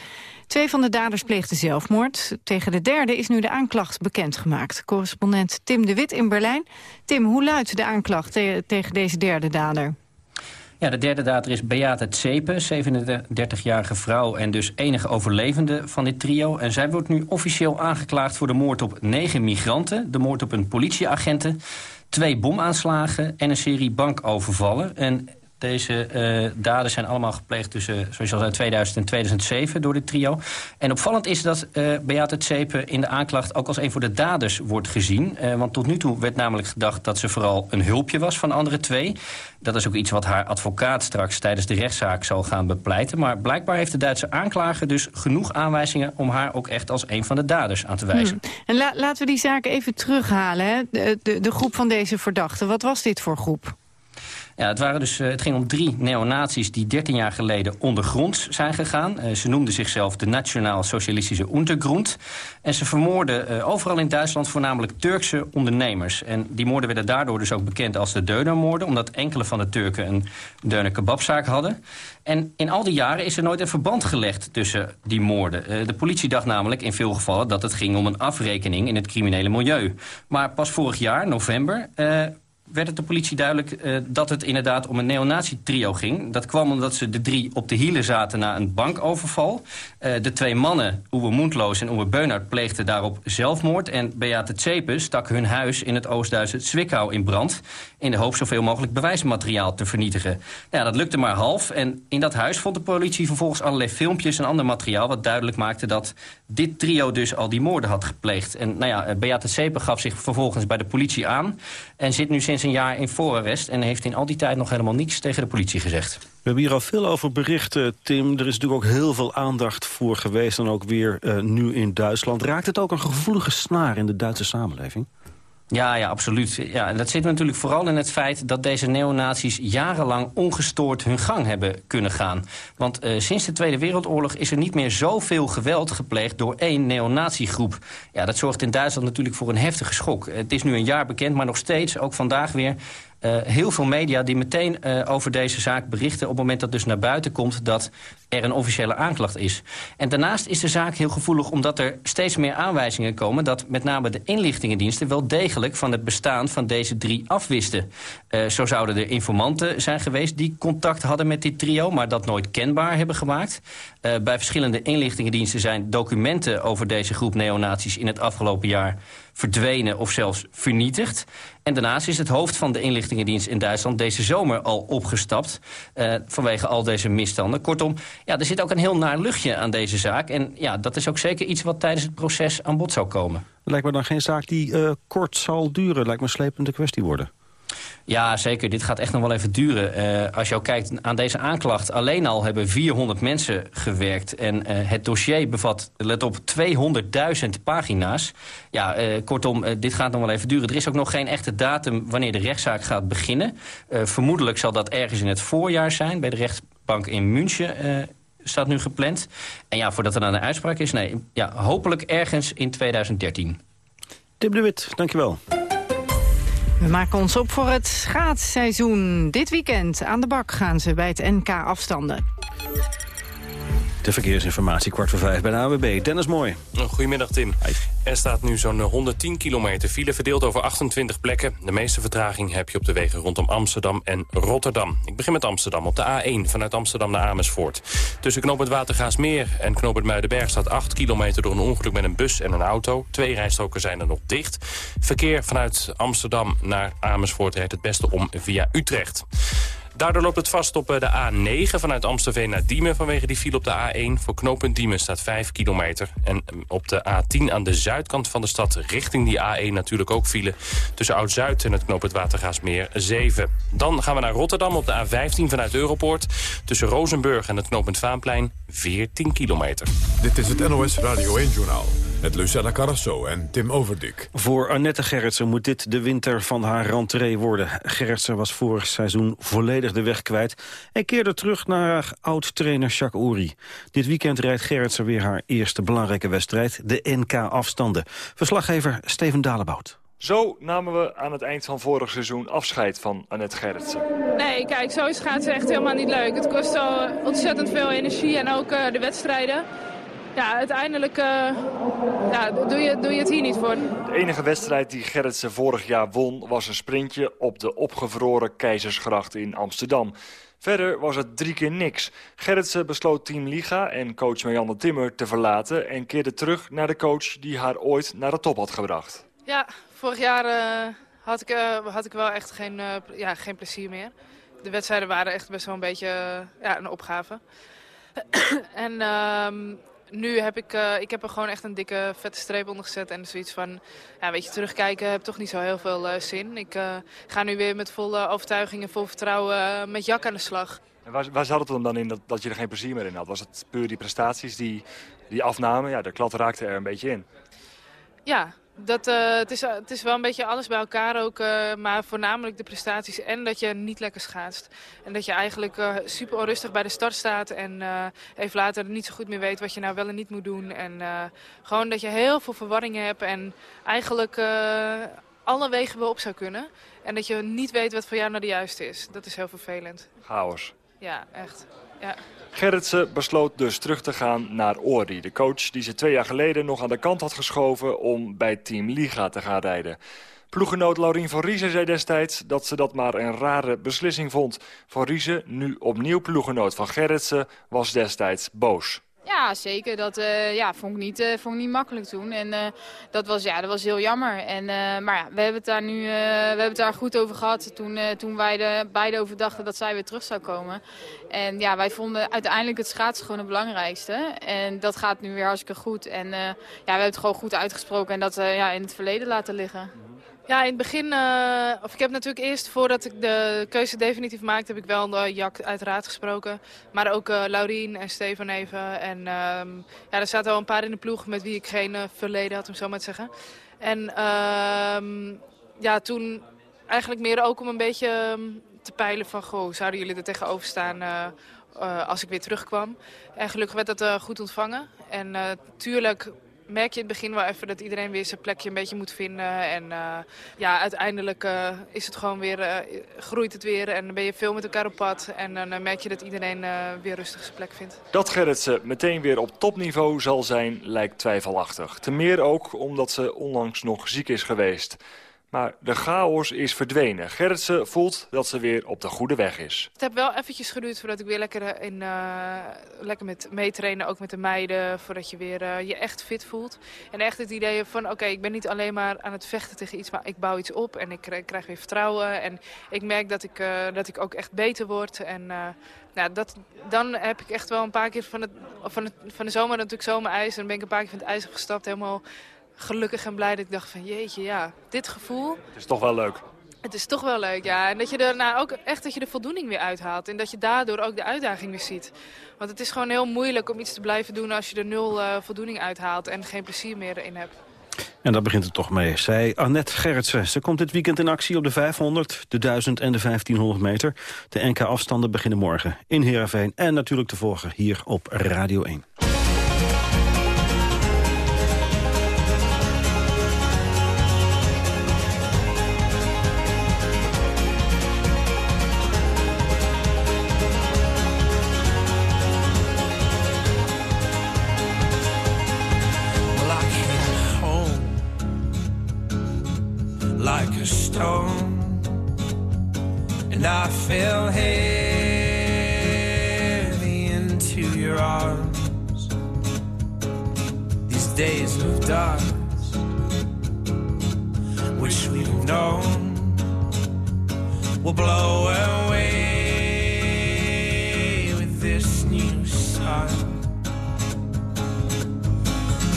Twee van de daders pleegden zelfmoord. Tegen de derde is nu de aanklacht bekendgemaakt. Correspondent Tim de Wit in Berlijn. Tim, hoe luidt de aanklacht tegen deze derde dader? Ja, de derde dader is Beate Tsepe, 37-jarige vrouw... en dus enige overlevende van dit trio. En zij wordt nu officieel aangeklaagd voor de moord op negen migranten... de moord op een politieagenten, twee bomaanslagen... en een serie bankovervallen. En deze uh, daden zijn allemaal gepleegd tussen, zoals je al zei, 2000 en 2007 door dit trio. En opvallend is dat uh, Beate Tsepe in de aanklacht ook als een van de daders wordt gezien. Uh, want tot nu toe werd namelijk gedacht dat ze vooral een hulpje was van andere twee. Dat is ook iets wat haar advocaat straks tijdens de rechtszaak zal gaan bepleiten. Maar blijkbaar heeft de Duitse aanklager dus genoeg aanwijzingen... om haar ook echt als een van de daders aan te wijzen. Hmm. En la laten we die zaak even terughalen, hè? De, de, de groep van deze verdachten. Wat was dit voor groep? Ja, het, waren dus, eh, het ging om drie neonazies die 13 jaar geleden ondergronds zijn gegaan. Uh, ze noemden zichzelf de Nationaal Socialistische Untergrund. En ze vermoorden uh, overal in Duitsland voornamelijk Turkse ondernemers. En die moorden werden daardoor dus ook bekend als de Deunermoorden... omdat enkele van de Turken een Deuner kebabzaak hadden. En in al die jaren is er nooit een verband gelegd tussen die moorden. de politie dacht namelijk in veel gevallen dat het ging om een afrekening in het criminele milieu. Maar pas vorig jaar, november werd het de politie duidelijk uh, dat het inderdaad om een neonazi-trio ging. Dat kwam omdat ze de drie op de hielen zaten na een bankoverval. Uh, de twee mannen, Uwe Moendloos en Uwe Beunard, pleegden daarop zelfmoord. En Beate Tsepe stak hun huis in het Oost-Duitse Zwickau in brand... in de hoop zoveel mogelijk bewijsmateriaal te vernietigen. Ja, dat lukte maar half. En in dat huis vond de politie vervolgens allerlei filmpjes en ander materiaal... wat duidelijk maakte dat dit trio dus al die moorden had gepleegd. En nou ja, Beate Tsepe gaf zich vervolgens bij de politie aan... en zit nu sinds een jaar in voorarrest... en heeft in al die tijd nog helemaal niets tegen de politie gezegd. We hebben hier al veel over berichten, Tim. Er is natuurlijk ook heel veel aandacht voor geweest... en ook weer uh, nu in Duitsland. Raakt het ook een gevoelige snaar in de Duitse samenleving? Ja, ja, absoluut. Ja, en dat zit natuurlijk vooral in het feit dat deze neonazies jarenlang ongestoord hun gang hebben kunnen gaan. Want uh, sinds de Tweede Wereldoorlog is er niet meer zoveel geweld gepleegd door één neonatiegroep. Ja, dat zorgt in Duitsland natuurlijk voor een heftige schok. Het is nu een jaar bekend, maar nog steeds, ook vandaag weer, uh, heel veel media die meteen uh, over deze zaak berichten... op het moment dat dus naar buiten komt dat er een officiële aanklacht is. En daarnaast is de zaak heel gevoelig omdat er steeds meer aanwijzingen komen... dat met name de inlichtingendiensten wel degelijk van het bestaan van deze drie afwisten. Uh, zo zouden er informanten zijn geweest die contact hadden met dit trio... maar dat nooit kenbaar hebben gemaakt. Bij verschillende inlichtingendiensten zijn documenten over deze groep neonazies... in het afgelopen jaar verdwenen of zelfs vernietigd. En daarnaast is het hoofd van de inlichtingendienst in Duitsland... deze zomer al opgestapt uh, vanwege al deze misstanden. Kortom, ja, er zit ook een heel naar luchtje aan deze zaak. En ja, dat is ook zeker iets wat tijdens het proces aan bod zou komen. Lijkt me dan geen zaak die uh, kort zal duren. Lijkt me een slepende kwestie worden. Ja, zeker. Dit gaat echt nog wel even duren. Uh, als je kijkt aan deze aanklacht... alleen al hebben 400 mensen gewerkt. En uh, het dossier bevat, let op, 200.000 pagina's. Ja, uh, kortom, dit gaat nog wel even duren. Er is ook nog geen echte datum wanneer de rechtszaak gaat beginnen. vermoedelijk zal dat ergens in het voorjaar zijn... bij de rechtbank in München staat nu gepland. En ja, voordat er dan een uitspraak is... nee, ja, hopelijk ergens in 2013. Tim de Wit, dankjewel. We maken ons op voor het schaatsseizoen. Dit weekend aan de bak gaan ze bij het NK afstanden. De verkeersinformatie, kwart voor vijf bij de AWB. Dennis Mooi. Goedemiddag, Tim. Er staat nu zo'n 110 kilometer file verdeeld over 28 plekken. De meeste vertraging heb je op de wegen rondom Amsterdam en Rotterdam. Ik begin met Amsterdam, op de A1 vanuit Amsterdam naar Amersfoort. Tussen knooppunt Watergaasmeer en knooppunt Muidenberg staat 8 kilometer door een ongeluk met een bus en een auto. Twee rijstroken zijn er nog dicht. Verkeer vanuit Amsterdam naar Amersfoort rijdt het beste om via Utrecht. Daardoor loopt het vast op de A9 vanuit Amstelveen naar Diemen... vanwege die file op de A1. Voor knooppunt Diemen staat 5 kilometer. En op de A10 aan de zuidkant van de stad richting die A1 natuurlijk ook file... tussen Oud-Zuid en het knooppunt Watergaasmeer 7. Dan gaan we naar Rotterdam op de A15 vanuit Europoort... tussen Rozenburg en het knooppunt Vaanplein 14 kilometer. Dit is het NOS Radio 1-journaal met Lucella Carrasso en Tim Overdik. Voor Annette Gerritsen moet dit de winter van haar rentree worden. Gerritsen was vorig seizoen volledig de weg kwijt... en keerde terug naar oud-trainer Jacques Ory. Dit weekend rijdt Gerritsen weer haar eerste belangrijke wedstrijd... de NK-afstanden. Verslaggever Steven Dalebout. Zo namen we aan het eind van vorig seizoen afscheid van Annette Gerritsen. Nee, kijk, zo is schaatsen echt helemaal niet leuk. Het kost al ontzettend veel energie en ook uh, de wedstrijden ja, uiteindelijk uh, ja, doe, je, doe je het hier niet voor. De enige wedstrijd die Gerritsen vorig jaar won was een sprintje op de opgevroren Keizersgracht in Amsterdam. Verder was het drie keer niks. Gerritsen besloot Team Liga en coach Marianne Timmer te verlaten... en keerde terug naar de coach die haar ooit naar de top had gebracht. Ja, vorig jaar uh, had, ik, uh, had ik wel echt geen, ja, geen plezier meer. De wedstrijden waren echt best wel een beetje ja, een opgave. en ehm, nu heb ik, uh, ik heb er gewoon echt een dikke vette streep onder gezet. En zoiets van, ja, weet je, terugkijken heb toch niet zo heel veel uh, zin. Ik uh, ga nu weer met volle overtuiging en vol vertrouwen met Jak aan de slag. En waar, waar zat het dan in dat, dat je er geen plezier meer in had? Was het puur die prestaties die, die afnamen? Ja, de klad raakte er een beetje in. Ja, dat, uh, het, is, het is wel een beetje alles bij elkaar ook, uh, maar voornamelijk de prestaties en dat je niet lekker schaatst. En dat je eigenlijk uh, super onrustig bij de start staat en even later niet zo goed meer weet wat je nou wel en niet moet doen. En gewoon dat je heel veel verwarringen hebt en eigenlijk alle wegen wel op zou kunnen. En dat je niet weet wat voor jou nou de juiste is. Dat is heel vervelend. Chaos. Ja, echt. Ja. Gerritsen besloot dus terug te gaan naar Ori. De coach die ze twee jaar geleden nog aan de kant had geschoven... om bij Team Liga te gaan rijden. Ploegenoot Laurien van Riezen zei destijds dat ze dat maar een rare beslissing vond. Van Riezen, nu opnieuw ploegenoot van Gerritsen, was destijds boos. Ja, zeker. Dat uh, ja, vond, ik niet, uh, vond ik niet makkelijk toen. En uh, dat, was, ja, dat was heel jammer. En, maar ja, we hebben het daar nu we hebben het daar goed over gehad toen, toen wij de, beide over dachten dat zij weer terug zou komen. En ja, wij vonden uiteindelijk het schaatsen gewoon het belangrijkste. En dat gaat nu weer hartstikke goed. En ja, we hebben het gewoon goed uitgesproken en dat ja, in het verleden laten liggen. Ja, in het begin, uh, of ik heb natuurlijk eerst, voordat ik de keuze definitief maakte, heb ik wel uh, Jack uiteraard gesproken. Maar ook uh, Laurien en Stefan even. En um, ja, er zaten al een paar in de ploeg met wie ik geen verleden had, om zo maar te zeggen. En ehm, ja, toen eigenlijk meer ook om een beetje um, te peilen van, goh, zouden jullie er tegenover staan als ik weer terugkwam? En gelukkig werd dat goed ontvangen. En tuurlijk merk je in het begin wel even dat iedereen weer zijn plekje een beetje moet vinden. En uh, ja, uiteindelijk uh, is het gewoon weer, uh, groeit het weer en dan ben je veel met elkaar op pad. En dan merk je dat iedereen weer rustig zijn plek vindt. Dat Gerritsen meteen weer op topniveau zal zijn, lijkt twijfelachtig. Ten meer ook omdat ze onlangs nog ziek is geweest. Maar de chaos is verdwenen. Gerritsen voelt dat ze weer op de goede weg is. Het heeft wel eventjes geduurd voordat ik weer lekker, in, uh, lekker met meetrainen, ook met de meiden. Voordat je weer uh, je echt fit voelt. En echt het idee van, oké, ik ben niet alleen maar aan het vechten tegen iets, maar ik bouw iets op. En ik krijg weer vertrouwen. En ik merk dat ik, dat ik ook echt beter word. En nou, dat, dan heb ik echt wel een paar keer van, het, van, het, van de zomer natuurlijk zomerijs. En dan ben ik een paar keer van het ijs gestapt, helemaal gelukkig en blij dat ik dacht van jeetje, ja, dit gevoel... Het is toch wel leuk. Het is toch wel leuk, ja. En dat je er nou ook echt dat je de voldoening weer uithaalt. En dat je daardoor ook de uitdaging weer ziet. Want het is gewoon heel moeilijk om iets te blijven doen als je er nul uh, voldoening uithaalt en geen plezier meer in hebt. En daar begint het toch mee, zei Annette Gerritsen. Ze komt dit weekend in actie op de 500, de 1000 en de 1500 meter. De NK-afstanden beginnen morgen in Heerenveen en natuurlijk te volgen hier op Radio 1. And I fell heavy into your arms. These days of dark, which we've known, will blow away with this new sun.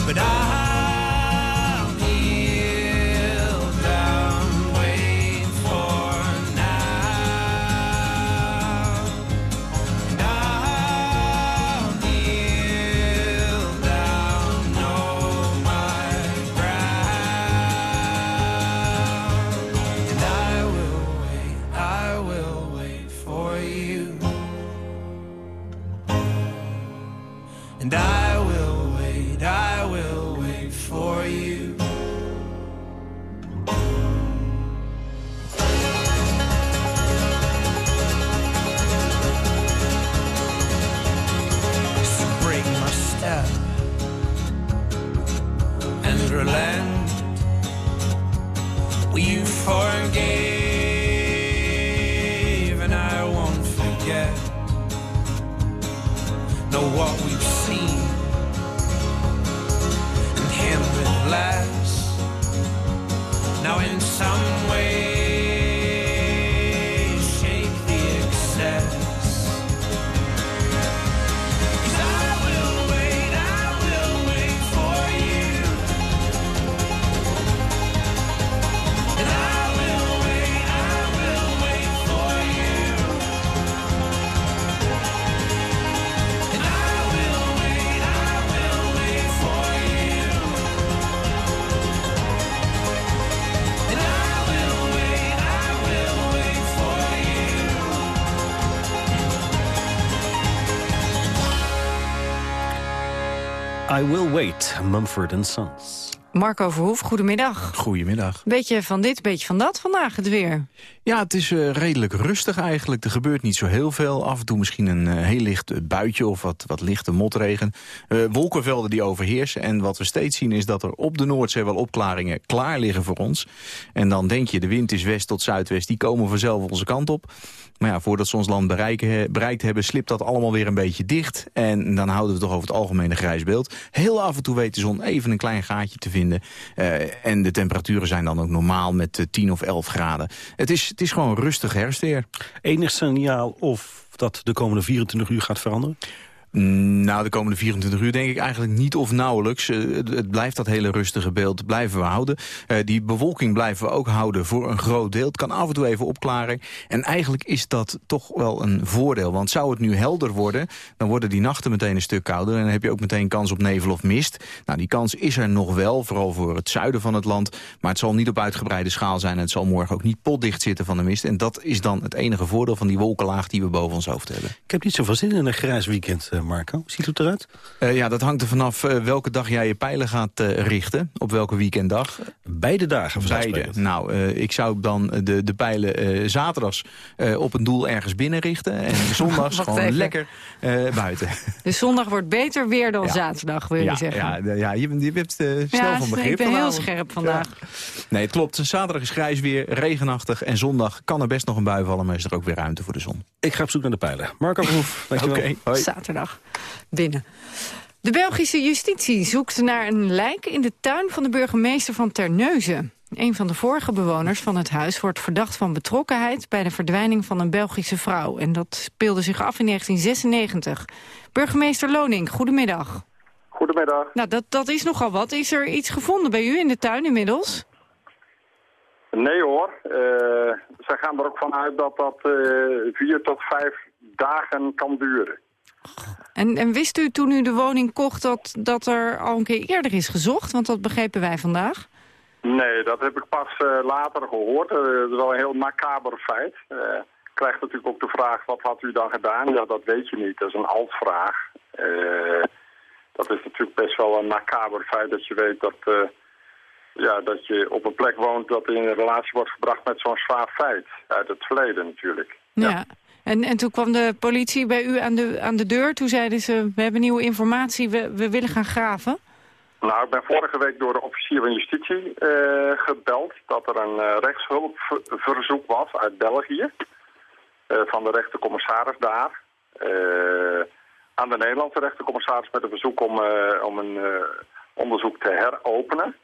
But I I Will Wait, Mumford Sons. Marco Verhoef, goedemiddag. Goedemiddag. Beetje van dit, beetje van dat vandaag, het weer. Ja, het is uh, redelijk rustig eigenlijk. Er gebeurt niet zo heel veel. Af en toe misschien een uh, heel licht buitje of wat, wat lichte motregen. Uh, wolkenvelden die overheersen. En wat we steeds zien is dat er op de Noordzee wel opklaringen klaar liggen voor ons. En dan denk je, de wind is west tot zuidwest. Die komen vanzelf onze kant op. Maar ja, voordat ze ons land bereiken, bereikt hebben, slipt dat allemaal weer een beetje dicht. En dan houden we toch over het algemeen een grijs beeld. Heel af en toe weet de zon even een klein gaatje te vinden. Uh, en de temperaturen zijn dan ook normaal met uh, 10 of 11 graden. Het is, het is gewoon rustig herfstweer. Enig signaal of dat de komende 24 uur gaat veranderen? Nou, de komende 24 uur denk ik eigenlijk niet of nauwelijks. Eh, het, blijft dat hele rustige beeld blijven we houden. Uh, die bewolking blijven we ook houden voor een groot deel. Het kan af en toe even opklaren. En eigenlijk is dat toch wel een voordeel. Want zou het nu helder worden, dan worden die nachten meteen een stuk kouder. En dan heb je ook meteen kans op nevel of mist. Nou, die kans is er nog wel, vooral voor het zuiden van het land. Maar het zal niet op uitgebreide schaal zijn. En het zal morgen ook niet potdicht zitten van de mist. En dat is dan het enige voordeel van die wolkenlaag die we boven ons hoofd hebben. Ik heb niet zoveel zin in een grijs weekend, uh, Marco. Ziet het eruit? Uh, ja, dat hangt er vanaf uh, welke dag jij je pijlen gaat richten. Op welke weekenddag. Beide dagen Beide. Nou, ik zou dan de, de pijlen zaterdags op een doel ergens binnen richten. En zondags gewoon even. lekker buiten. Dus zondag wordt beter weer dan ja. zaterdag, wil je ja, zeggen? Ja, ja je, je hebt snel ja, van begrip ik ben vanavond. heel scherp vandaag. Nee, het klopt. Zaterdag is grijs weer, regenachtig. En zondag kan er best nog een bui vallen, maar is er ook weer ruimte voor de zon. Ik ga op zoek naar de pijlen. Marco Verhoef, dankjewel. Oké, okay, Zaterdag binnen. De Belgische justitie zoekt naar een lijk in de tuin van de burgemeester van Terneuzen. Een van de vorige bewoners van het huis wordt verdacht van betrokkenheid... bij de verdwijning van een Belgische vrouw. En dat speelde zich af in 1996. Burgemeester Loning, goedemiddag. Goedemiddag. Nou, dat, dat is nogal wat. Is er iets gevonden bij u in de tuin inmiddels? Nee hoor. Uh, zij gaan er ook vanuit dat dat uh, vier tot vijf dagen kan duren. En, en, wist u toen u de woning kocht dat, dat er al een keer eerder is gezocht? Want dat begrepen wij vandaag. Nee, dat heb ik pas uh, later gehoord. Uh, dat is wel een heel macaber feit. Uh, krijgt natuurlijk ook de vraag, wat had u dan gedaan? Ja, dat weet je niet. Dat is een altvraag. dat is natuurlijk best wel een macaber feit dat je weet dat, ja, dat je op een plek woont dat in een relatie wordt gebracht met zo'n zwaar feit. Uit het verleden natuurlijk. Ja. ja. En, en toen kwam de politie bij u aan de, aan de deur. Toen zeiden ze, we hebben nieuwe informatie, we, we willen gaan graven. Nou, ik ben vorige week door de officier van justitie uh, gebeld... dat er een uh, rechtshulpverzoek was uit België... Uh, van de rechtercommissaris daar... aan de Nederlandse rechtercommissaris met een verzoek om, om een onderzoek te heropenen.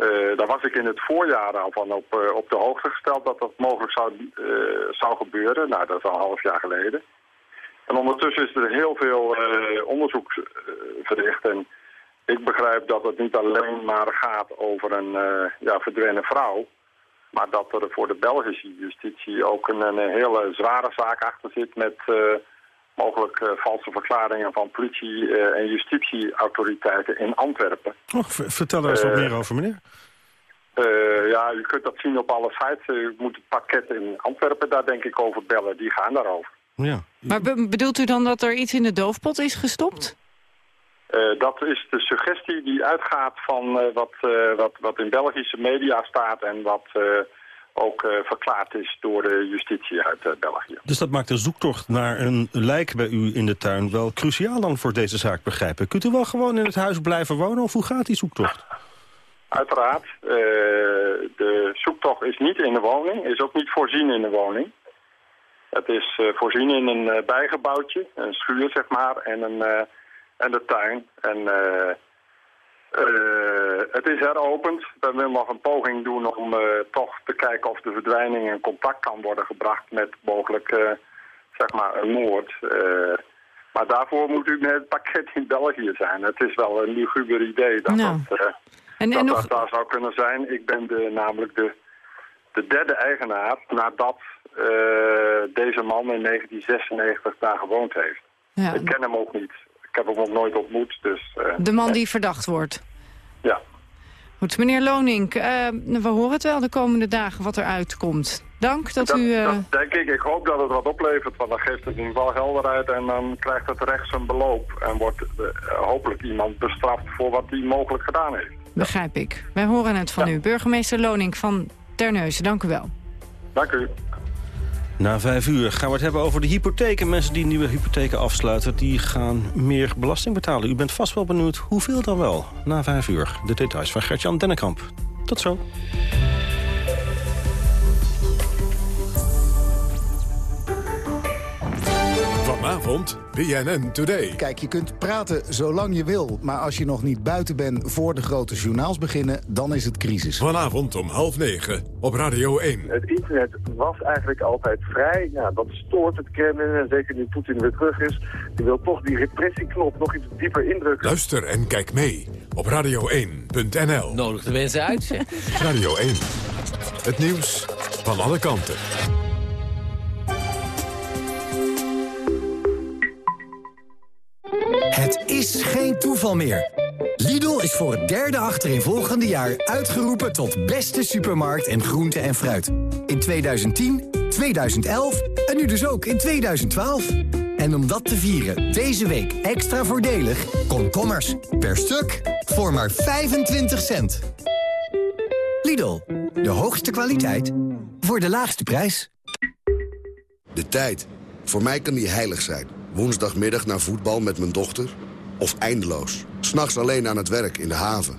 Uh, daar was ik in het voorjaar al van op, uh, op de hoogte gesteld dat dat mogelijk zou, uh, zou gebeuren. Nou, dat is al een half jaar geleden. En ondertussen is er heel veel onderzoek verricht. En ik begrijp dat het niet alleen maar gaat over een ja, verdwenen vrouw. Maar dat er voor de Belgische justitie ook een, een hele zware zaak achter zit met mogelijk valse verklaringen van politie- en justitieautoriteiten in Antwerpen. Oh, vertel er eens wat meer over, meneer. Uh, ja, u kunt dat zien op alle sites. U moet het pakket in Antwerpen daar denk ik over bellen. Die gaan daarover. Ja. Maar be bedoelt u dan dat er iets in de doofpot is gestopt? Uh, dat is de suggestie die uitgaat van uh, wat, wat, wat in Belgische media staat... en wat ook verklaard is door de justitie uit België. Dus dat maakt de zoektocht naar een lijk bij u in de tuin wel cruciaal dan voor deze zaak begrijpen. Kunt u wel gewoon in het huis blijven wonen of hoe gaat die zoektocht? Uiteraard. Uh, de zoektocht is niet in de woning, is ook niet voorzien in de woning. Het is voorzien in een bijgebouwtje, een schuur zeg maar, en, een, en de tuin. En het is heropend. We willen nog een poging doen om toch te kijken of de verdwijning in contact kan worden gebracht met mogelijk zeg maar een moord. maar daarvoor moet u met het pakket in België zijn. Het is wel een luguber idee dat nou. dat... En, dat en nog... dat daar zou kunnen zijn. Ik ben de, namelijk de, de derde eigenaar nadat uh, deze man in 1996 daar gewoond heeft. Ja. Ik ken hem ook niet. Ik heb hem ook nooit ontmoet. Dus, uh, de man die verdacht wordt? Ja. Goed, meneer Lonink, uh, we horen het wel de komende dagen wat er uitkomt. Dank dat, dat u... Dat denk ik. Ik hoop dat het wat oplevert, want dan geeft het in ieder geval helderheid... en dan krijgt het recht zijn beloop en wordt hopelijk iemand bestraft voor wat hij mogelijk gedaan heeft. Begrijp ik. Wij horen het van ja. u. Burgemeester Loning van Terneuzen, dank u wel. Dank u. Na vijf uur gaan we het hebben over de hypotheken. Mensen die nieuwe hypotheken afsluiten, die gaan meer belasting betalen. U bent vast wel benieuwd hoeveel dan wel. Na vijf uur de details van Gertjan Dennekamp. Tot zo. Vanavond BNN Today. Kijk, je kunt praten zolang je wil. Maar als je nog niet buiten bent voor de grote journaals beginnen... dan is het crisis. Vanavond om half negen op Radio 1. Het internet was eigenlijk altijd vrij. Ja, dat stoort het Kremlin. En zeker nu Poetin weer terug is. Die wil toch die repressieknop nog iets dieper indrukken. Luister en kijk mee op radio1.nl. Nodig de mensen uit. Radio 1. Het nieuws van alle kanten. Is geen toeval meer. Lidl is voor het derde achtereenvolgende jaar uitgeroepen tot beste supermarkt en groente en fruit. In 2010, 2011 en nu dus ook in 2012. En om dat te vieren, deze week extra voordelig, komkommers per stuk voor maar 25 cent. Lidl, de hoogste kwaliteit voor de laagste prijs. De tijd. Voor mij kan die heilig zijn. Woensdagmiddag naar voetbal met mijn dochter. Of eindeloos. S'nachts alleen aan het werk in de haven.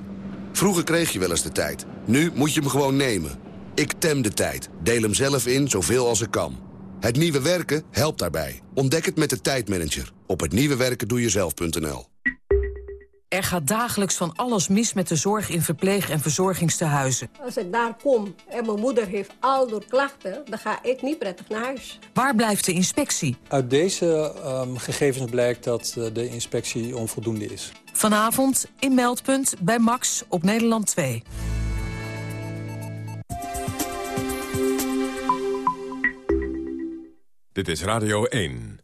Vroeger kreeg je wel eens de tijd. Nu moet je hem gewoon nemen. Ik tem de tijd. Deel hem zelf in zoveel als ik kan. Het nieuwe werken helpt daarbij. Ontdek het met de tijdmanager. Op hetnieuwewerkendoejezelf.nl Er gaat dagelijks van alles mis met de zorg in verpleeg- en verzorgingstehuizen. Als ik daar kom en mijn moeder heeft al door klachten... dan ga ik niet prettig naar huis. Waar blijft de inspectie? Uit deze um, gegevens blijkt dat uh, de inspectie onvoldoende is. Vanavond in Meldpunt bij Max op Nederland 2. Dit is Radio 1.